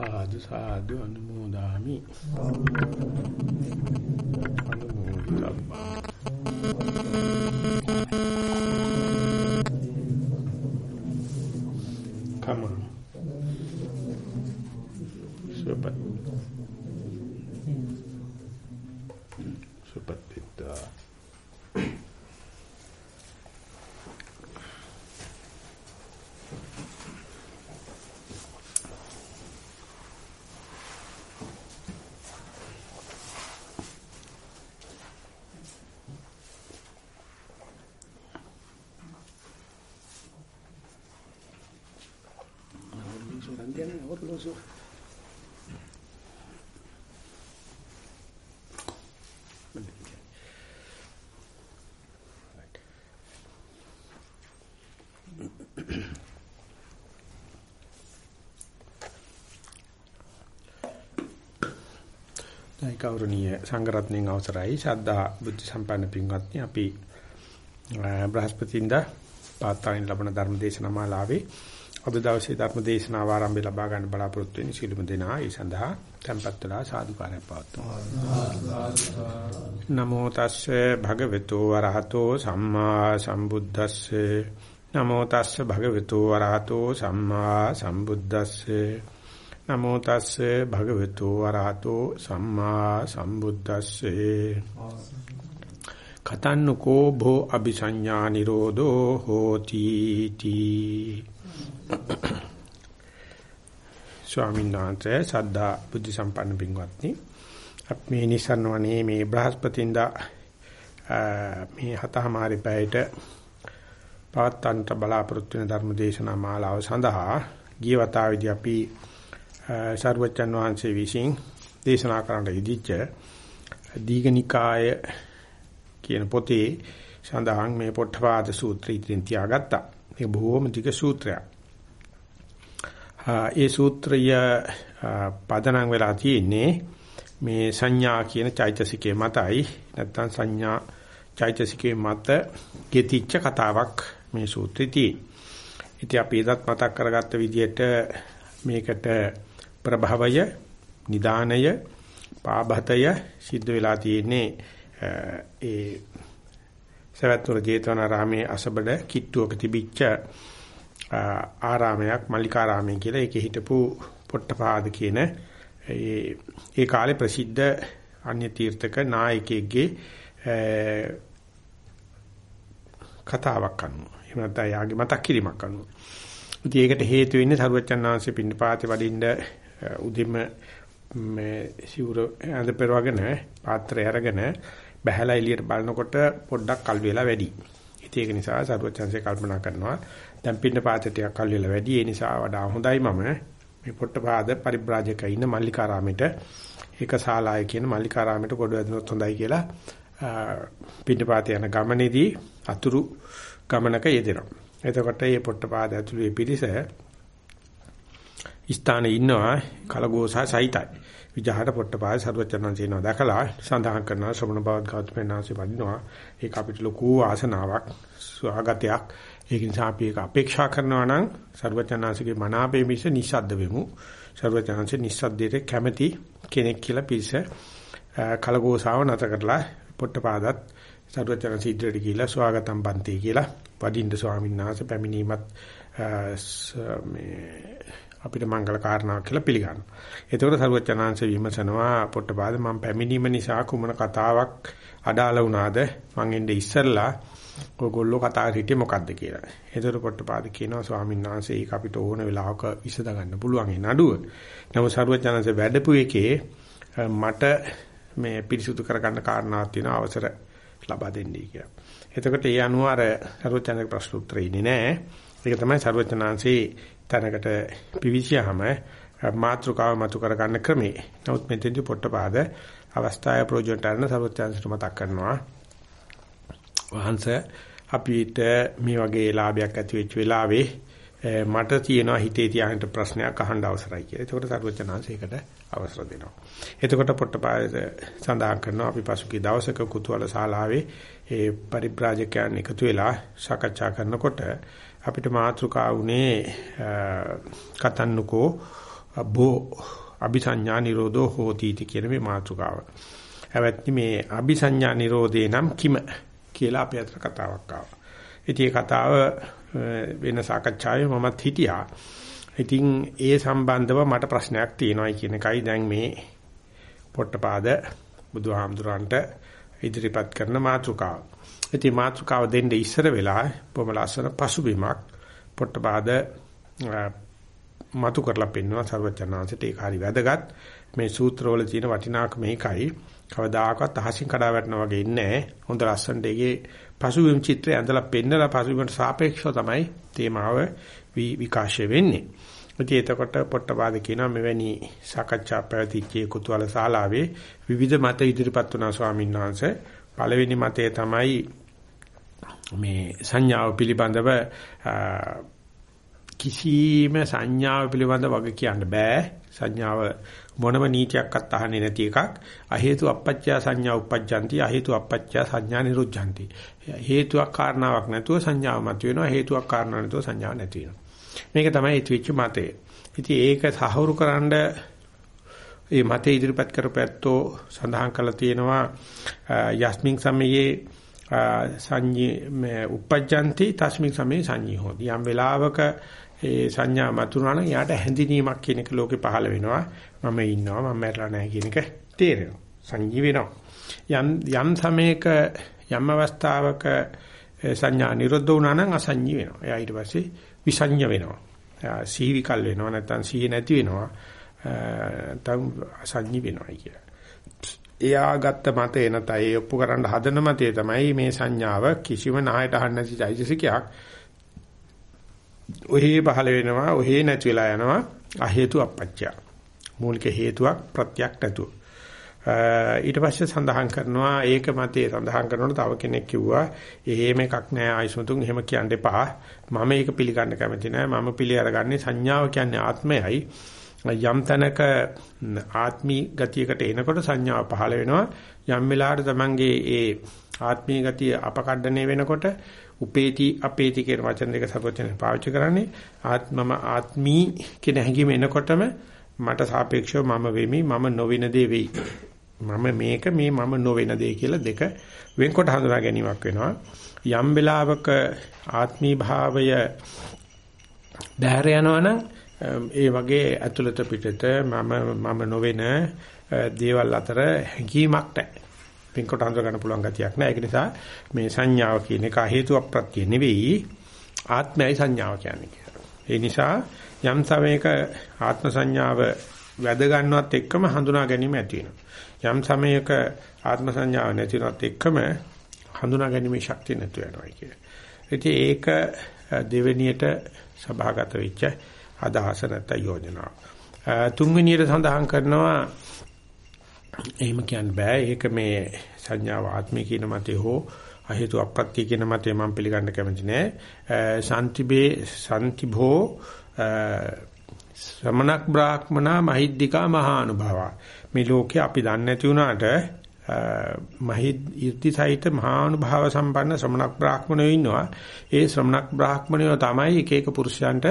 සාදු සාදු අනුමෝදාමි. අනුමෝදිතබ්බා orloso. දැන් කෞරණීය සංඝරත්නයන් අවසරයි ශාද්දා බුද්ධ සම්පන්න පින්වත්නි අපි බ්‍රහස්පතින්දා පාත්තායින් ලබන ධර්ම දේශනා මාලාවේ අද දවසේ ධර්ම දේශනාව ආරම්භය ලබා ගන්න බලාපොරොත්තු වෙන සිළුම දෙනා. ඒ සඳහා tempත් වෙලා සාදුකාරයක් පවත්වමු. නමෝ තස්සේ භගවතු වරහතෝ සම්මා සම්බුද්දස්සේ. නමෝ තස්සේ භගවතු වරහතෝ සම්මා සම්බුද්දස්සේ. නමෝ තස්සේ භගවතු වරහතෝ සම්මා සම්බුද්දස්සේ. කතන්නකෝ භෝ අபிසඤ්ඤා නිරෝධෝ හෝති තී. ස්වාමීන් වහන්සේ සද්ධා බුද්ධ සම්පන්න පින්වත්නි අපි මේ නිසන්වනේ මේ බ්‍රහස්පතින්දා මේ හතමාරි පැයට පවත්තන්ට බලාපොරොත්තු වෙන ධර්ම දේශනා මාලාව සඳහා ගිය වතාවේදී අපි සර්වචන් වහන්සේ විසින් දේශනා කරන්න ඉදිච්ච දීඝනිකාය කියන පොතේ සඳහන් මේ පොට්ටපාද සූත්‍රය ඉදින් තියාගත්තා. මේක බොහොම දිග සූත්‍රයක්. ඒ සූත්‍රය පදනම් වෙලා තියෙන්නේ මේ සංඥා කියන චෛතසිකයේ මතයි නැත්නම් සංඥා චෛතසිකයේ මත ගෙතිච්ච කතාවක් මේ සූත්‍රයේ තියෙන්නේ. ඉතින් අපි එදත් මතක් කරගත්ත විදිහට මේකට ප්‍රභවය, නිදානය, පාබතය සිද්ධ වෙලා තියෙන්නේ ඒ සවැත්තුර ජේතවනාරාමේ අසබඩ කිට්ටුවක තිබිච්ච ආරාමයක් මල්ලිකාරාමය කියලා ඒකේ හිටපු පොට්ටපාද කියන ඒ ඒ කාලේ ප්‍රසිද්ධ අන්‍ය තීර්ථක නායකයෙක්ගේ කතාවක් අනුව එහෙම නැත්නම් යාගේ මතක් කිරීමක් අනුව. ඉතින් ඒකට හේතු වෙන්නේ සරුවච්චන් ආංශේ පින්නපාතේ වඩින්න උදිම මේ සිවුර ඇඳ පෙරවගෙන පාත්‍රය අරගෙන බහැලා එළියට බලනකොට පොඩ්ඩක් කල් වේලා වැඩි. ඉතින් ඒක නිසා සරුවච්චන්සේ කල්පනා කරනවා දැන් පින්න පාත ටිකක් කල් වේලා වැඩි. ඒ නිසා වඩා හොඳයි මම මේ පොට්ටපාද පරිබ්‍රාජක ඉන්න මල්ලිකාරාමෙට ඒක ශාලාය කියන මල්ලිකාරාමෙට කොට වැදුනොත් හොඳයි කියලා පින්න පාත යන ගමනේදී අතුරු ගමනක යෙදෙනවා. එතකොට මේ පොට්ටපාද ඇතුළේ පිරිස ස්ථානයේ ඉන්නවා කලගෝසා සහිතයි. විජහට පොට්ටපාද සර්වචනන්සේනවා දැකලා සඳහන් කරනවා ශ්‍රමණ බවත් ගෞතමයන්ාංශේ වදිනවා. ඒක අපිට ලොකු ආසනාවක් ස්වාගතයක්. ඒක නිසා අපි ඒක අපේක්ෂා කරනවා නම් සර්වචනන්සේගේ මනාපේ මිස නිස්සද්ද වෙමු. සර්වචනන්සේ නිස්සද්දයට කැමැති කෙනෙක් කියලා පිරිස කලගෝසාව නැත කරලා පොට්ටපාදත් සර්වචනන්සේ ඉදිරියට ගිහිලා ස්වාගතම් පන්ති කියලා වදින්න ස්වාමීන් වහන්සේ පැමිණීමත් මේ අපිට මංගල කාරණාවක් කියලා පිළිගන්නවා. ඒතකොට සරුවචනාංශ විමසනවා පොට්ටපාද මම පැමිණීම නිසා කුමන කතාවක් අඩාල වුණාද මං එන්නේ ඉස්සෙල්ලා ඔයගොල්ලෝ කතා හිටියේ මොකද්ද කියලා. ඒතකොට පොට්ටපාද කියනවා ස්වාමීන් වහන්සේ ඒක අපිට ඕන වෙලාවක විසඳ ගන්න පුළුවන් ඒ නඩුව. නමුත් සරුවචනාංශ වැඩපු එකේ මට මේ පිරිසුදු කරගන්න කාරණාවක් තියෙනවා අවසර ලබා දෙන්නයි කියලා. එතකොට ඒ අනුව අර සරුවචනාංශ ප්‍රශ්න උත්තරේ ඉන්නේ නැහැ. ඒක තමයි සරුවචනාංශේ තැනකට පිවිසියාම මාත්‍රකාව මතු කර ගන්න ක්‍රමේ. නමුත් මෙතෙන්දි පොට්ටපාද අවස්ථාවේ ප්‍රොජෙක්ට් සර්වත්‍යාංශට මතක් කරනවා. වහන්සේ අපිට මේ වගේ ලාභයක් ඇති වෙච්ච වෙලාවේ මට තියෙනවා හිතේ තියාගන්න ප්‍රශ්නයක් අහන්න අවසරයි කියලා. ඒකට සර්වචනාංශයකට අවසර දෙනවා. එතකොට පොට්ටපාද සඳහන් කරනවා අපි පසුගිය දවසක කුතුහල ශාලාවේ ඒ පරිබ්‍රාජකයන් එකතු වෙලා සාකච්ඡා කරනකොට අපිට මාතෘකා වුණේ කතන්නකෝ බෝ අபிසඤ්ඤා නිරෝධෝ හෝති කියන මේ මාතෘකාව. හැවැත්නි මේ අபிසඤ්ඤා නිරෝධේ නම් කිම කියලා අපි අතර කතාවක් ආවා. ඉතින් මේ කතාව වෙන සාකච්ඡාවේ මමත් හිටියා. ඉතින් ඒ සම්බන්ධව මට ප්‍රශ්නයක් තියෙනවායි කියන එකයි දැන් මේ පොට්ටපාද බුදුහාමුදුරන්ට ඉදිරිපත් කරන මාතෘකාව. ඉතින් මාතෘකාව දෙන්න ඉස්සර වෙලා බොහොම ලස්සන පසුබිමක් පොට්ටපාද මතු කරලා පෙන්වනවා සර්වඥාන්සේට ඒක හරි වැදගත්. මේ සූත්‍රවල තියෙන වටිනාකම මේකයි. කවදාකවත් අහසින් කඩා වැටෙනා වගේ ඉන්නේ හොඳ ලස්සනට ඒකේ පසුබිම් චිත්‍රය ඇඳලා පෙන්නලා පසුබිමට සාපේක්ෂව තමයි තේමාව විකාශය වෙන්නේ. ඉතින් එතකොට පොට්ටපාද කියනවා මෙවැනි සාකච්ඡා පැවතිච්ච කුතුහල ශාලාවේ විවිධ මත ඉදිරිපත් වුණා ස්වාමීන් වහන්සේ. පළවෙනි මතය තමයි මේ සංඥාව පිළිබඳව කිසිම සංඥාව පිළිබඳව වග කියන්න බෑ. සංඥාව මොනම නීතියක්වත් අහන්නේ නැති එකක්. අහේතු අපච්චා සංඥා උප්පජ්ජಂತಿ අහේතු අපච්චා සංඥා නිරුද්ධಂತಿ. හේතුවක් කාරණාවක් නැතුව සංඥාව මත වෙනවා. හේතුවක් කාරණා නැතුව සංඥාව නැති වෙනවා. මේක තමයි ඉතිවිච්ච මතය. ඉතින් ඒක සහවුරුකරනද මේ මතය ඉදිරිපත් කරපැත්තෝ සඳහන් කළා තියෙනවා යස්මින් සමයේ සංඤ්ඤේ උපජ්ජಂತಿ තස්මින් සමේ සංඤී හොති. යම් වෙලාවක ඒ සංඥා මතුනා නම් යාට හැඳිනීමක් කියන එක ලෝකේ පහළ වෙනවා. මම ඉන්නවා මම මැරලා නැහැ කියන එක තේරෙනවා. සංජී වෙනවා. යම් යම් සමයක යම් අවස්ථාවක සංඥා නිරුද්ධ වුණා නම් අසංජී වෙනවා. එයා ඊට පස්සේ විසඤ්ඤ වෙනවා. සීවිකල් වෙනවා නැත්නම් සීහ නැති වෙනවා. නැත්නම් අසංජී වෙනවා කියලා. එයා ගත්ත මතේ නැතයි ඒ ඔප්පු කරන්න හදන මතේ තමයි මේ සංඥාව කිසිම නායට අහන්න නැති චෛතසිකයක් ඔහේ පහළ වෙනවා ඔහේ නැති වෙලා යනවා. අ හේතු අපච්චය. මූලික හේතුවක් ප්‍රත්‍යක් නැතුව. ඊට පස්සේ සඳහන් කරනවා ඒක මතේ සඳහන් කරනකොට තව කෙනෙක් කිව්වා එහෙම එකක් නෑ ආයිසුතුන් එහෙම කියන්න එපා. මම ඒක පිළිගන්න කැමති නෑ. මම පිළි අරගන්නේ සංඥාව කියන්නේ ආත්මයයි. යම් තැනක ආත්මී ගතියකට එනකොට සංඥාව පහළ වෙනවා. යම් වෙලාවකට තමන්ගේ ඒ ආත්මී ගතිය අපකණ්ඩණය වෙනකොට උපේති අපේති කියන වචන දෙක සපොතෙන් පාවිච්චි කරන්නේ. ආත්මම ආත්මී කියන හැඟීම එනකොටම මට සාපේක්ෂව මම වෙමි මම නොවන දේ වෙයි. මම මේක මේ මම නොවන දේ කියලා දෙක වෙන්කොට හඳුනා ගැනීමක් වෙනවා. යම් වෙලාවක ආත්මී භාවය බැහැර යනවනම් ඒ වගේ ඇතුළත පිටත මම මම නොවන දේවල් අතර හැඟීමක් නැහැ. පින්කොට හඳුනා ගන්න පුළුවන් ගතියක් නැහැ. ඒක නිසා මේ සංඥාව කියන එක හේතුවක් ප්‍රත්‍ය නෙවෙයි ආත්මයයි සංඥාව කියන්නේ. ඒ නිසා යම් සමයක ආත්ම සංඥාව වැද ගන්නවත් එක්කම හඳුනා ගැනීම ඇති වෙනවා. යම් සමයක ආත්ම සංඥාව නැතිනවත් එක්කම හඳුනා ගැනීමේ ශක්තිය නැතු වෙනවා කියන්නේ. ඉතින් ඒක දෙවෙනියට සභාගත වෙච්ච අදහස නැත්නම් යෝජනාව. තුන්වෙනියට සඳහන් කරනවා එහෙම කියන්න බෑ. ඒක මේ සංඥාව ආත්මය කියන මතේ හෝ අහේතු අප්‍රත්‍ය කියන මතේ මම පිළිගන්න කැමති නෑ. සාන්තිබේ සාන්තිභෝ ශ්‍රමණක් බ්‍රාහ්මනා මහිද්దికා මහානුභාවා. මේ ලෝකේ අපි දන්නේ නැති වුණාට මහිත් irdisaita මහානුභාව සම්පන්න ශ්‍රමණක් බ්‍රාහ්මණයෝ ඉන්නවා. ඒ ශ්‍රමණක් බ්‍රාහ්මණයෝ තමයි එක එක පුරුෂයන්ට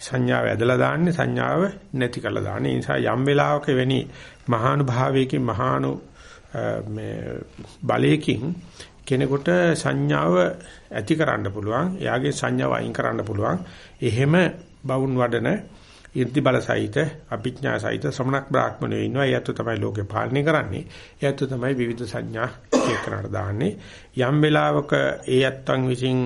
සංඥාව ඇදලා දාන්නේ සංඥාව නැති කරලා දාන්නේ. ඒ නිසා යම් වෙලාවක වෙනි මහානුභාවයකින් මහානු මේ බලයකින් කෙනෙකුට සංඥාව ඇති කරන්න පුළුවන්. එයාගේ සංඥාව අයින් කරන්න පුළුවන්. එහෙම බවුන් වඩන 이르දි බල සහිත අභිඥා සහිත ශ්‍රමණක් බ්‍රාහ්මණයෝ ඉන්නවා. ඒත් තමයි ලෝකේ පාලනය කරන්නේ. ඒත් තමයි විවිධ සංඥා එක්කනට දාන්නේ. යම් වෙලාවක ඒ ඇත්තන් විසින්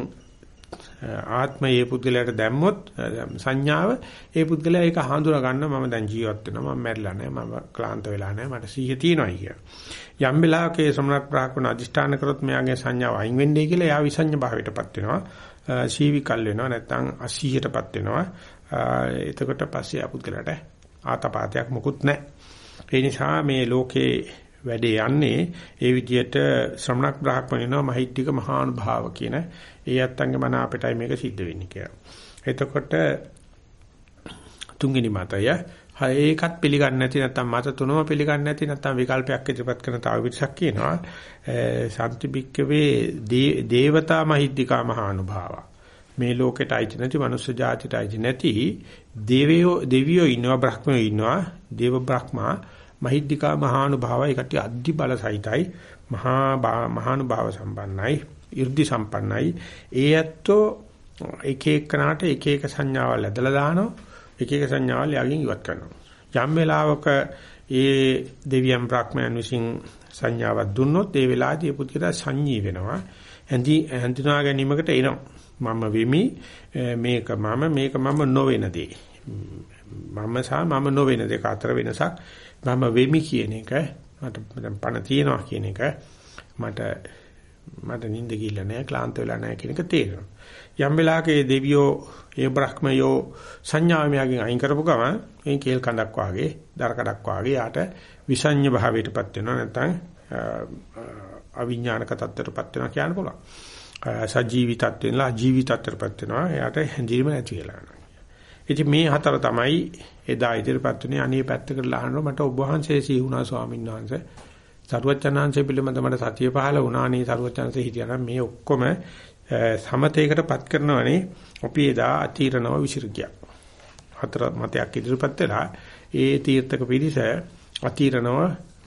ආත්මය ඒ පුද්ගලයාට දැම්මොත් සංඥාව ඒ පුද්ගලයා ඒක හඳුනා ගන්න මම දැන් ජීවත් වෙනවා මම මැරිලා නැහැ මම ක්ලාන්ත වෙලා නැහැ මට සිහිය තියෙනවායි කියන. යම් වෙලාවක ඒ සමනක් ප්‍රාක්‍මන අදිෂ්ඨාන කරොත් මෙයාගේ සංඥාව අයින් වෙන්නේ කියලා එයා විසඤ්ඤ භාවයටපත් වෙනවා. සීවිකල් වෙනවා නැත්නම් අසීහයටපත් වෙනවා. එතකොට පස්සේ ආ පුද්ගලයාට ආතපාතයක් මොකුත් නැහැ. ඒ නිසා මේ ලෝකේ වැඩේ යන්නේ ඒ විදිහට ශ්‍රමණක් බ්‍රාහ්මණයනවා මහිද්దిక මහානුභාව කියන ඒ අත්ංගේ මන අපිටයි මේක සිද්ධ වෙන්නේ කියලා. එතකොට තුන්වෙනි මතය ඒකත් පිළිගන්නේ නැති නැත්නම් මත තුනම පිළිගන්නේ නැති නැත්නම් විකල්පයක් ඉදිරිපත් කරන තව පිටසක් කියනවා සම්තිපික්කවේ දේවතා මහිද්దికා මහානුභාව මේ ලෝකෙට අයිති නැති මනුස්ස ජාතිට අයිති නැති දෙවියෝ දෙවියෝ ඉන්නවා බ්‍රහ්මයෝ ඉන්නවා දේව බ්‍රහ්මා මහිද්దికා මහානුභාවයි. කටි අද්දි බල සහිතයි මහා මහානුභාව සම්පන්නයි. 이르දි සම්පන්නයි. ඒ ඇත්තෝ එක එකනාට එක එක සංඥාවල් ඇදලා දානවා. එක එක සංඥාවල් යකින් ඉවත් කරනවා. යම් වෙලාවක ඒ දෙවියන් බ්‍රහ්මයන් විසින් සංඥාවක් දුන්නොත් ඒ වෙලාවේදී ඒ පුද්ගලයා සංඤී වෙනවා. හැඳි හඳුනා ගැනීමකට එනවා. මම වෙමි. මේක මම මේක මම නොවන දේ. මම සහ මම නොවන දෙක අතර වෙනසක් මම වෙමි කියන එක මට දැන් පණ තියනවා කියන එක මට මට නිින්ද ගිහිල්ලා නැහැ ක්ලාන්ත වෙලා නැහැ කියන එක තේරෙනවා යම් වෙලාවක ඒ දෙවියෝ ඒ බ්‍රහ්මයෝ සංඥාමයන්ගෙන් අයින් කරපු ගමන් මේ කේල් කඳක් වාගේ දර කඩක් වාගේ යාට විසඤ්ඤ භාවයටපත් වෙනවා නැත්නම් අවිඥානික තත්ත්වයටපත් වෙනවා කියන්න පුළුවන්. සජීවි තත්ත්වෙන්ලා ජීවි තත්ත්වයටපත් වෙනවා. එයාට හැඳිරීම නැති වෙලා යනවා. ඉතින් මේ හතර තමයි එදා ඉදිරිපත් වුණේ අනේ පැත්තකට ලහනවා මට ඔබ වහන්සේ සීහුණා ස්වාමීන් වහන්සේ. සරුවචනාංශය පිළිබඳ මට සතිය පහළ වුණා. අනේ සරුවචනාංශය හිටියනම් මේ ඔක්කොම සමතේකටපත් කරනවනේ අපි එදා අතීරණව විසිර ගියා. හතර මතයක් ඉදිරිපත් වෙලා ඒ තීර්ථක පිරිස අතීරණව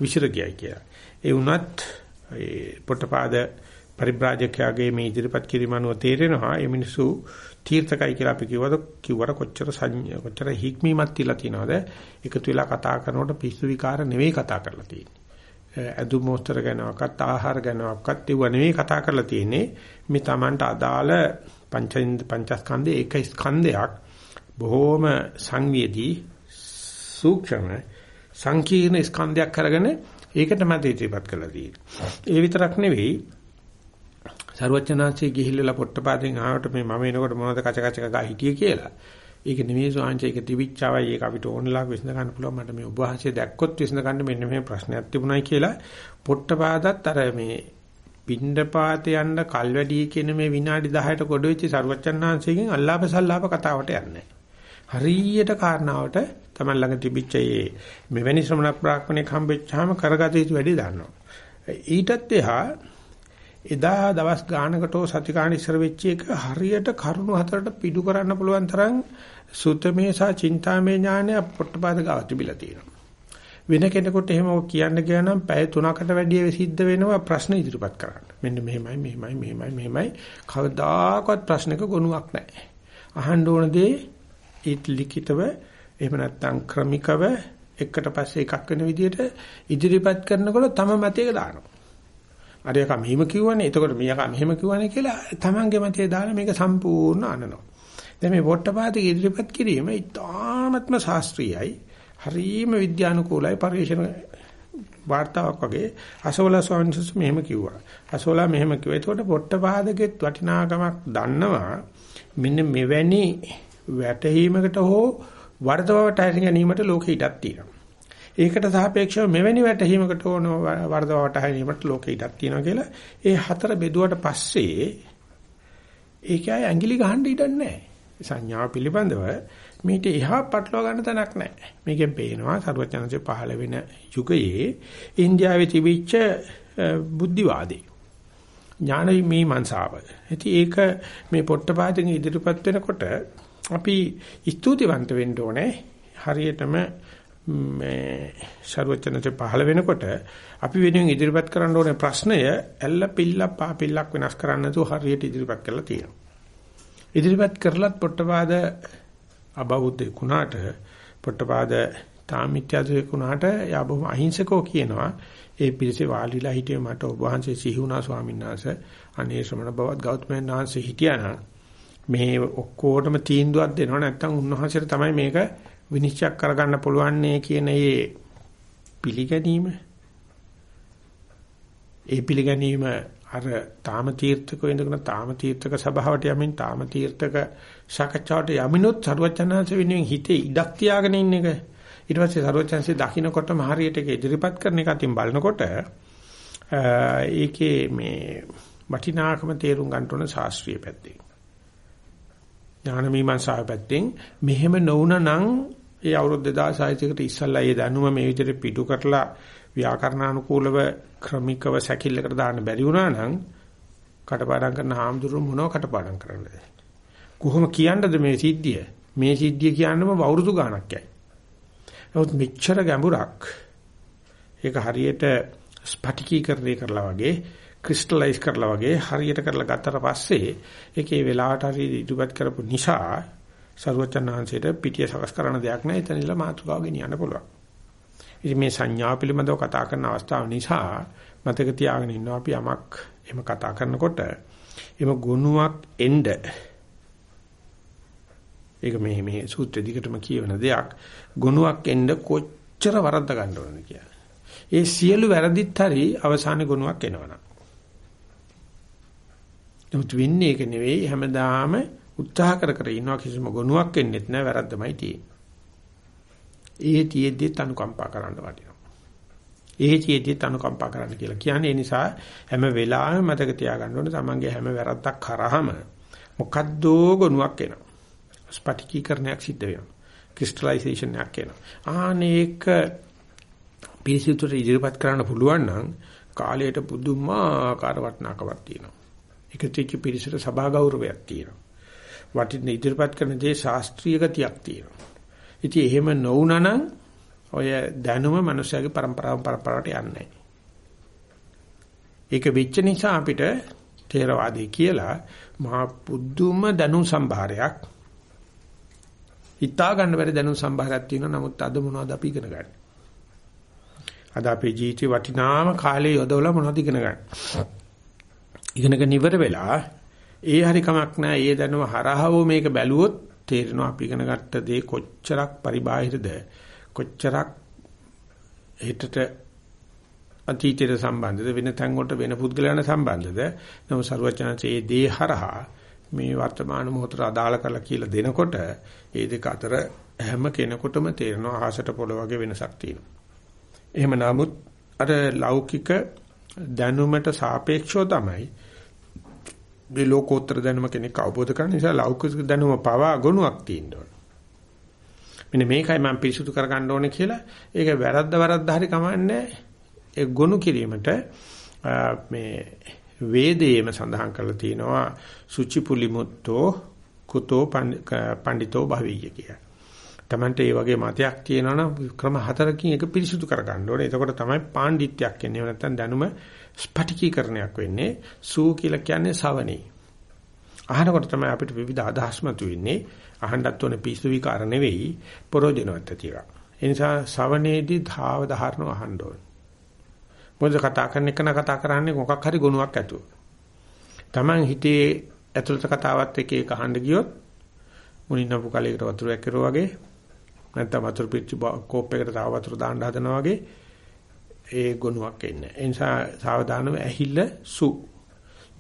විසිර ගියයි කියලා. ඒ වුණත් ඒ පොට්ටපාද පරිබ්‍රාජකයාගේ මේ ඉදිරිපත් කිරීම අනුව තේරෙනවා මේ මිනිස්සු තීර්ථකයි කියලා අපි කිව්වද කිව්වර කොච්චර කොච්චර හික්මීමක් තියලා තියනවද? එකතු වෙලා කතා කරනකොට පිස්සු විකාර නෙවෙයි කතා කරලා තියෙන්නේ. අදු මොස්තර ගැනවත් ආහාර ගැනවත් ඒව නෙවෙයි කතා කරලා තියෙන්නේ. මේ Tamanට අදාළ පංච පංචස්කන්ධේ එක ස්කන්ධයක් බොහෝම සංවේදී සූක්ෂම සංකීර්ණ ස්කන්ධයක් කරගෙන ඒකට මත ඉදිරිපත් කළා තියෙන්නේ. ඒ විතරක් නෙවෙයි සරුවචනාංශයේ ගිහිල්ලා පොට්ටපාදෙන් ආවට මේ මම එනකොට මොනවද කච කච ගා හිටියේ කියලා. ඒක නෙමෙයි සෝංශය ඒක තිබිච්චවයි ඒක අපිට ඕනලාක විසඳ ගන්න පුළුවන් මට මේ ඔබ වහන්සේ දැක්කොත් විසඳ ගන්න මෙන්න මේ ප්‍රශ්නයක් තිබුණයි කියලා පොට්ටපාදත් අර මේ පින්ඩපාත යන්න කල්වැඩි කියන මේ විනාඩි 10ට කොට වෙච්ච සරුවචනාංශයෙන් අල්ලාප සල්ලාප කතාවට යන්නේ. හරියට කාරණාවට Taman ළඟ තිබිච්ච මේ මෙවැනි ශ්‍රමණ බ්‍රාහ්මණෙක් හම්බෙච්චාම කරගත යුතු වැඩි දන්නවා. ඊටත් එහා එදා දවස් ගානකට සතිකාණ ඉස්සර වෙච්ච එක හරියට කරුණු හතරට පිටු කරන්න පුළුවන් තරම් සුතමේ සහ චින්තාමේ ඥානය පොට්ටපාද ගාව තිබිලා තියෙනවා. වෙන කෙනෙකුට එහෙම කියන්න ගියා නම් පැය 3කට වැඩිය සිද්ධ වෙනවා ප්‍රශ්න ඉදිරිපත් කරන්න. මෙන්න මෙහෙමයි මෙහෙමයි මෙහෙමයි මෙහෙමයි කවදාකවත් ප්‍රශ්නක ගුණයක් නැහැ. අහන්න ඕන දේ ඒත් ලිඛිතව එහෙම නැත්නම් ක්‍රමිකව එකට පස්සේ එකක් වෙන විදිහට ඉදිරිපත් කරනකොට තම මතයක දානවා. අර එක මෙහෙම කිව්වනේ. එතකොට මේක මෙහෙම කිව්වනේ කියලා තමන්ගේ මතය දාලා මේක සම්පූර්ණ අනනවා. දැන් මේ වොට්ටපාතික ඉදිරිපත් කිරීම ඉතාමත්ම ශාස්ත්‍රීයයි. හරිම විද්‍යානුකූලයි පරිශන වාර්තාවක් වගේ අසෝලා ස්වාමීන් වහන්සේ මෙහෙම කිව්වා. අසෝලා මෙහෙම කිව්වා. එතකොට පොට්ටපාදකෙත් වටිනාකමක් දන්නවා. මෙන්න මෙවැනි වැටහීමකට හෝ වර්ධවවට හැරි ගැනීමට ලෝකෙ ඉඩක් තියෙනවා. ඒකට සාපේක්ෂව මෙවැනි වැටහීමකට ඕන වර්ධවවට හැරීමට ලෝකෙ ඉඩක් තියෙනවා කියලා ඒ හතර බෙදුවට පස්සේ ඒකයි ඇඟිලි ගහන්න ඉඩක් නැහැ. සංඥා පිළිබඳව මේට එහා පටලවා ගන්න තැනක් නැහැ. මේකෙන් පේනවා සරුවචනන්සේ පහළ වෙන යුගයේ ඉන්දියාවේ තිබිච්ච බුද්ධිවාදී ඥාන මීමන්සාව. ඉතින් ඒක මේ පොට්ටපාදෙන් ඉදිරිපත් වෙනකොට අපි ස්තුතිවන්ත වෙන්න ඕනේ. හරියටම මේ ਸਰවචනසේ පහළ වෙනකොට අපි වෙනුවෙන් ඉදිරිපත් කරන්න ඕනේ ප්‍රශ්නය ඇල්ල පිල්ල පාපිල්ලක් වෙනස් කරන්න නැතුව හරියට ඉදිරිපත් කරලා තියෙනවා. ඉදිරිපත් කරලත් පොට්ටපාද අබෞද්ධේකුණාට පොට්ටපාද තාමිත්‍යාදුේකුණාට යා බොහොම අහිංසකෝ කියනවා. ඒ පිළිසේ වාලිලා හිටියේ මට ඔබ වහන්සේ සිහි වුණා ස්වාමීන් වහන්සේ අනේ ශ්‍රමණ බවත් ගෞතමයන් වහන්සේ හිටියා නම් මේ ඔක්කොටම තීන්දුවක් දෙනවා නැත්නම් උන්වහන්සේට තමයි මේක විනිශ්චය කරගන්න පුළුවන් නේ කියන ඒ පිළිගැනීම. ඒ පිළිගැනීම අර තාම තීර්ථක වෙනකන තාම තීර්ථක සභාවට යමින් තාම තීර්ථක සාකච්ඡාවට යමිනොත් සරුවචනාංශ වෙනුවෙන් හිතේ ඉඩක් තියාගෙන ඉන්න එක. ඊට පස්සේ සරුවචනාංශේ දකින්නකොට මහරියට ඒක ඉදිරිපත් කරන එක අතින් බලනකොට ඒකේ මේ වටිනාකම තේරුම් ගන්න ඕන ශාස්ත්‍රීය පැත්තෙන්. ඥාන මීමාංසාව පැත්තෙන් මෙහෙම නොවුනනම් ඒ අවුරුදු 2600කට ඉස්සල්ලා ඒ දැනුම මේ විදිහට පිටු කරලා ව්‍යාකරණානුකූලව ක්‍රමිකව සැකිල්ලකට දාන්න බැරි වුණා නම් කටපාඩම් කරන හාමුදුරුවෝ මොනව කටපාඩම් කරන්නද? කොහොම කියන්නද මේ සිද්ධිය? මේ සිද්ධිය කියන්නම වවුරුදු ගාණක් යයි. නමුත් මෙච්චර ගැඹුරක් ඒක හරියට ස්පටිකීකරණය කරලා වගේ ක්‍රිස්ටලයිස් කරලා වගේ හරියට කරලා ගත්තට පස්සේ ඒකේ වෙලාවට හරි ඉදිරිපත් කරපු නිසා ਸਰවචන්නාංශයට පිටිය සකස් කරන දෙයක් නැහැ එතන ඉඳලා මාතෘකාව ගෙනියන්න පුළුවන්. ඉතින් මේ සංඥා පිළිබඳව කතා කරන අවස්ථාව නිසා මතක තියාගෙන ඉන්නවා අපි යමක් එහෙම කතා කරනකොට එම ගුණයක් එන්න ඒක මේ මේ සූත්‍ර දිගටම කියවන දෙයක් ගුණයක් එන්න කොච්චර වරද්ද ගන්න ඕනද කියලා. ඒ සියලු වැරදිත් හරි අවසානයේ ගුණයක් එනවනම්. නමුත් වෙන්නේ ඒක නෙවෙයි හැමදාම උත්සාහ කර කර ඉන්නවා කිසිම ගුණයක් එන්නෙත් නැහැ වැරද්දමයි තියෙන්නේ. ඒ තියෙද්දි අනුකම්පා කරන්න වටිනවා. ඒ තියෙද්දි අනුකම්පා කරන්න කියලා කියන්නේ ඒ නිසා හැම වෙලාවෙම මතක තියාගන්න ඕනේ තමන්ගේ හැම වැරද්දක් කරාම මොකද්ද ගුණයක් එනවා. ස්පටිකීකරණයක් සිද්ධ වෙනවා. ක්‍රිස්ටලයිසේෂන් එකක් එනවා. ආනේක පිරිසිදුට ඉදිරිපත් කරන්න පුළුවන් නම් කාලයට පුදුමාකාර වටිනාකමක් තියෙනවා. එකතිච්ච පිරිසට සභා ගෞරවයක් තියෙනවා. වටින ඉදිරිපත් කරන දේ ශාස්ත්‍රීය ගතියක් තියෙනවා. ඉතින් එහෙම නොවුනනම් ඔය දැනුම මනුස්සයාගේ પરම්පරාව પરම්පරාවට යන්නේ ඒක වෙච්ච නිසා අපිට තේරවාදී කියලා මහා පුදුම දැනුම් සම්භාරයක් හිතා ගන්න බැරි දැනුම් සම්භාරයක් තියෙනවා. නමුත් අද මොනවද අපි ඉගෙන ගන්නේ? අද අපේ ජීවිතේ වටිනාම කාලේ යොදවලා මොනවද ඉගෙන ගන්න? ඉගෙනගෙන ඉවර වෙලා ඒ හරි කමක් නැහැ. ඒ දැනුම හරහාව මේක බැලුවොත් තේරෙනවා අපි ඉගෙන ගත්ත දේ කොච්චරක් පරිබාහිරද කොච්චරක් හිතට අතීතයට සම්බන්ධද වෙන තැන් වලට වෙන පුද්ගලයන් සම්බන්ධද නම ਸਰවඥාන්සේ ඒ දේ හරහා මේ වර්තමාන මොහොතට අදාළ කරලා කියලා දෙනකොට ඒ දෙක අතර හැම කෙනෙකුටම තේරෙනවා ආහසට පොළ වගේ වෙනසක් තියෙනවා. එහෙම නමුත් අර ලෞකික දැනුමට සාපේක්ෂව තමයි මේ ලෝකෝත්තර දැනුම කෙනෙක් අවබෝධ කරගන්න නිසා ලෞකික දැනුම පවා ගුණයක් තියෙනවා. මෙන්න මේකයි මම පිරිසුදු කරගන්න ඕනේ කියලා ඒක වැරද්ද වරද්ද හරි කමන්නේ ඒ ගොනු කිරීමට මේ වේදේම සඳහන් කරලා තියෙනවා සුචි පුලිමුත්තෝ කුතෝ පඬිතෝ භවිය කිය. Tamante මේ වගේ මතයක් තියෙනවා නම් ක්‍රම හතරකින් ඒක පිරිසුදු කරගන්න ඕනේ. එතකොට තමයි පාණ්ඩිත්‍යයක් එන්නේ. නැත්නම් දැනුම ස්පටිකීකරණයක් වෙන්නේ. සූ කියලා කියන්නේ ශවණේ. අහනකොට තමයි අපිට විවිධ අදහස් මතුවෙන්නේ. අහන්නත් ඕනේ පිස්සු විකාර නෙවෙයි පරෝජනවත් තියක. ඒ නිසා ශවණේදී ධාව ධාරණ අහන්න ඕනේ. මොකද කතා කරන එක කතා කරන්නේ මොකක් හරි ගුණයක් ඇතුව. Taman හිතේ ඇතුළත කතාවත් එක එක අහන්න ගියොත් මුලින් නපු කලයකට වතුරක් කරුවා වගේ නැත්නම් වතුර පිච්චි කෝප් එකකට තව වතුර දාන්න හදනවා වගේ ඒ ගුණයක් එන්නේ. ඒ නිසා සාවධානව ඇහිල්ල සු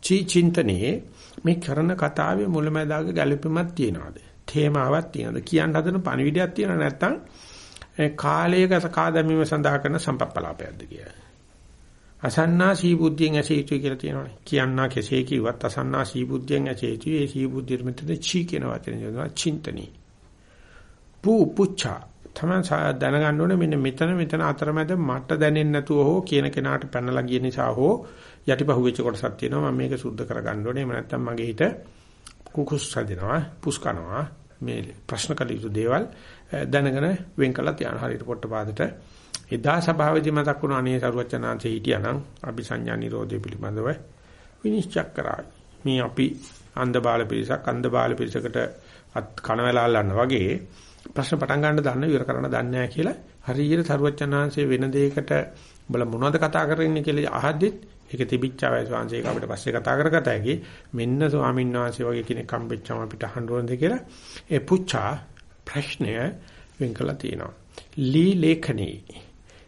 චි චින්තනේ මේ කරන කතාවේ මුලැමැදාගේ ගැළපෙමක් තියනවාද? තේමාවක් තියනවාද? කියන්න හදන පණිවිඩයක් තියනවද නැත්නම් කාලයක කාදැමීම සඳහා කරන සම්පප්පලාපයක්ද කියලා. අසන්නා සී බුද්ධියෙන් ඇසේ යුතුයි කියලා තියෙනවානේ. කියන්නා කෙසේ කිව්වත් අසන්නා සී බුද්ධියෙන් ඇසේ යුතුයි. ඒ සී බුද්ධියට මෙතන චී කියන වචනේ කියනවා චින්තනී. පූ පුච්චා තමයි දැනගන්න ඕනේ මෙන්න මෙතන මෙතන අතරමැද මට දැනෙන්නේ නැතුව හෝ කියන කෙනාට පැනලා ගිය නිසා හෝ යටිපහුවෙච්ච කොටසක් තියෙනවා. මම මේක සුද්ධ කරගන්න ඕනේ. එහෙම නැත්නම් මගේ හිත කුකුස් හදිනවා පුස්කනවා මේ ප්‍රශ්න කළ යුතු දේවල් දැනගෙන වෙන් කළා තියන හරියට පොට්ටපාදට. එදා සභාවේදී මතක් වුණා අනේ සරුවචනාංශේ හිටියානම් අපි සංඥා නිරෝධය පිළිබඳව විනිශ්චය කරා. මේ අපි අන්ධ බාල පිරිසක් අන්ධ බාල පිරිසකට කනවැලාල්ලන්න වගේ ප්‍රශ්න පටන් ගන්න දන්න ඉවර කරන්න දන්නේ නැහැ කියලා හරියට සරුවචනාංශයේ වෙන දෙයකට බල මොනවද කතා කරන්නේ කියලා අහද්දිත් ඒක තිබිච්චවයි ස්වාංශයක අපිට පස්සේ කතා කරගත හැකි. මෙන්න ස්වාමීන් වහන්සේ වගේ කෙනෙක් හම්බෙච්චම අපිට අහන්න ඕනද කියලා ඒ පුච්චා ප්‍රශ්නය වෙන් කළා තියෙනවා. ලී ලේඛනී.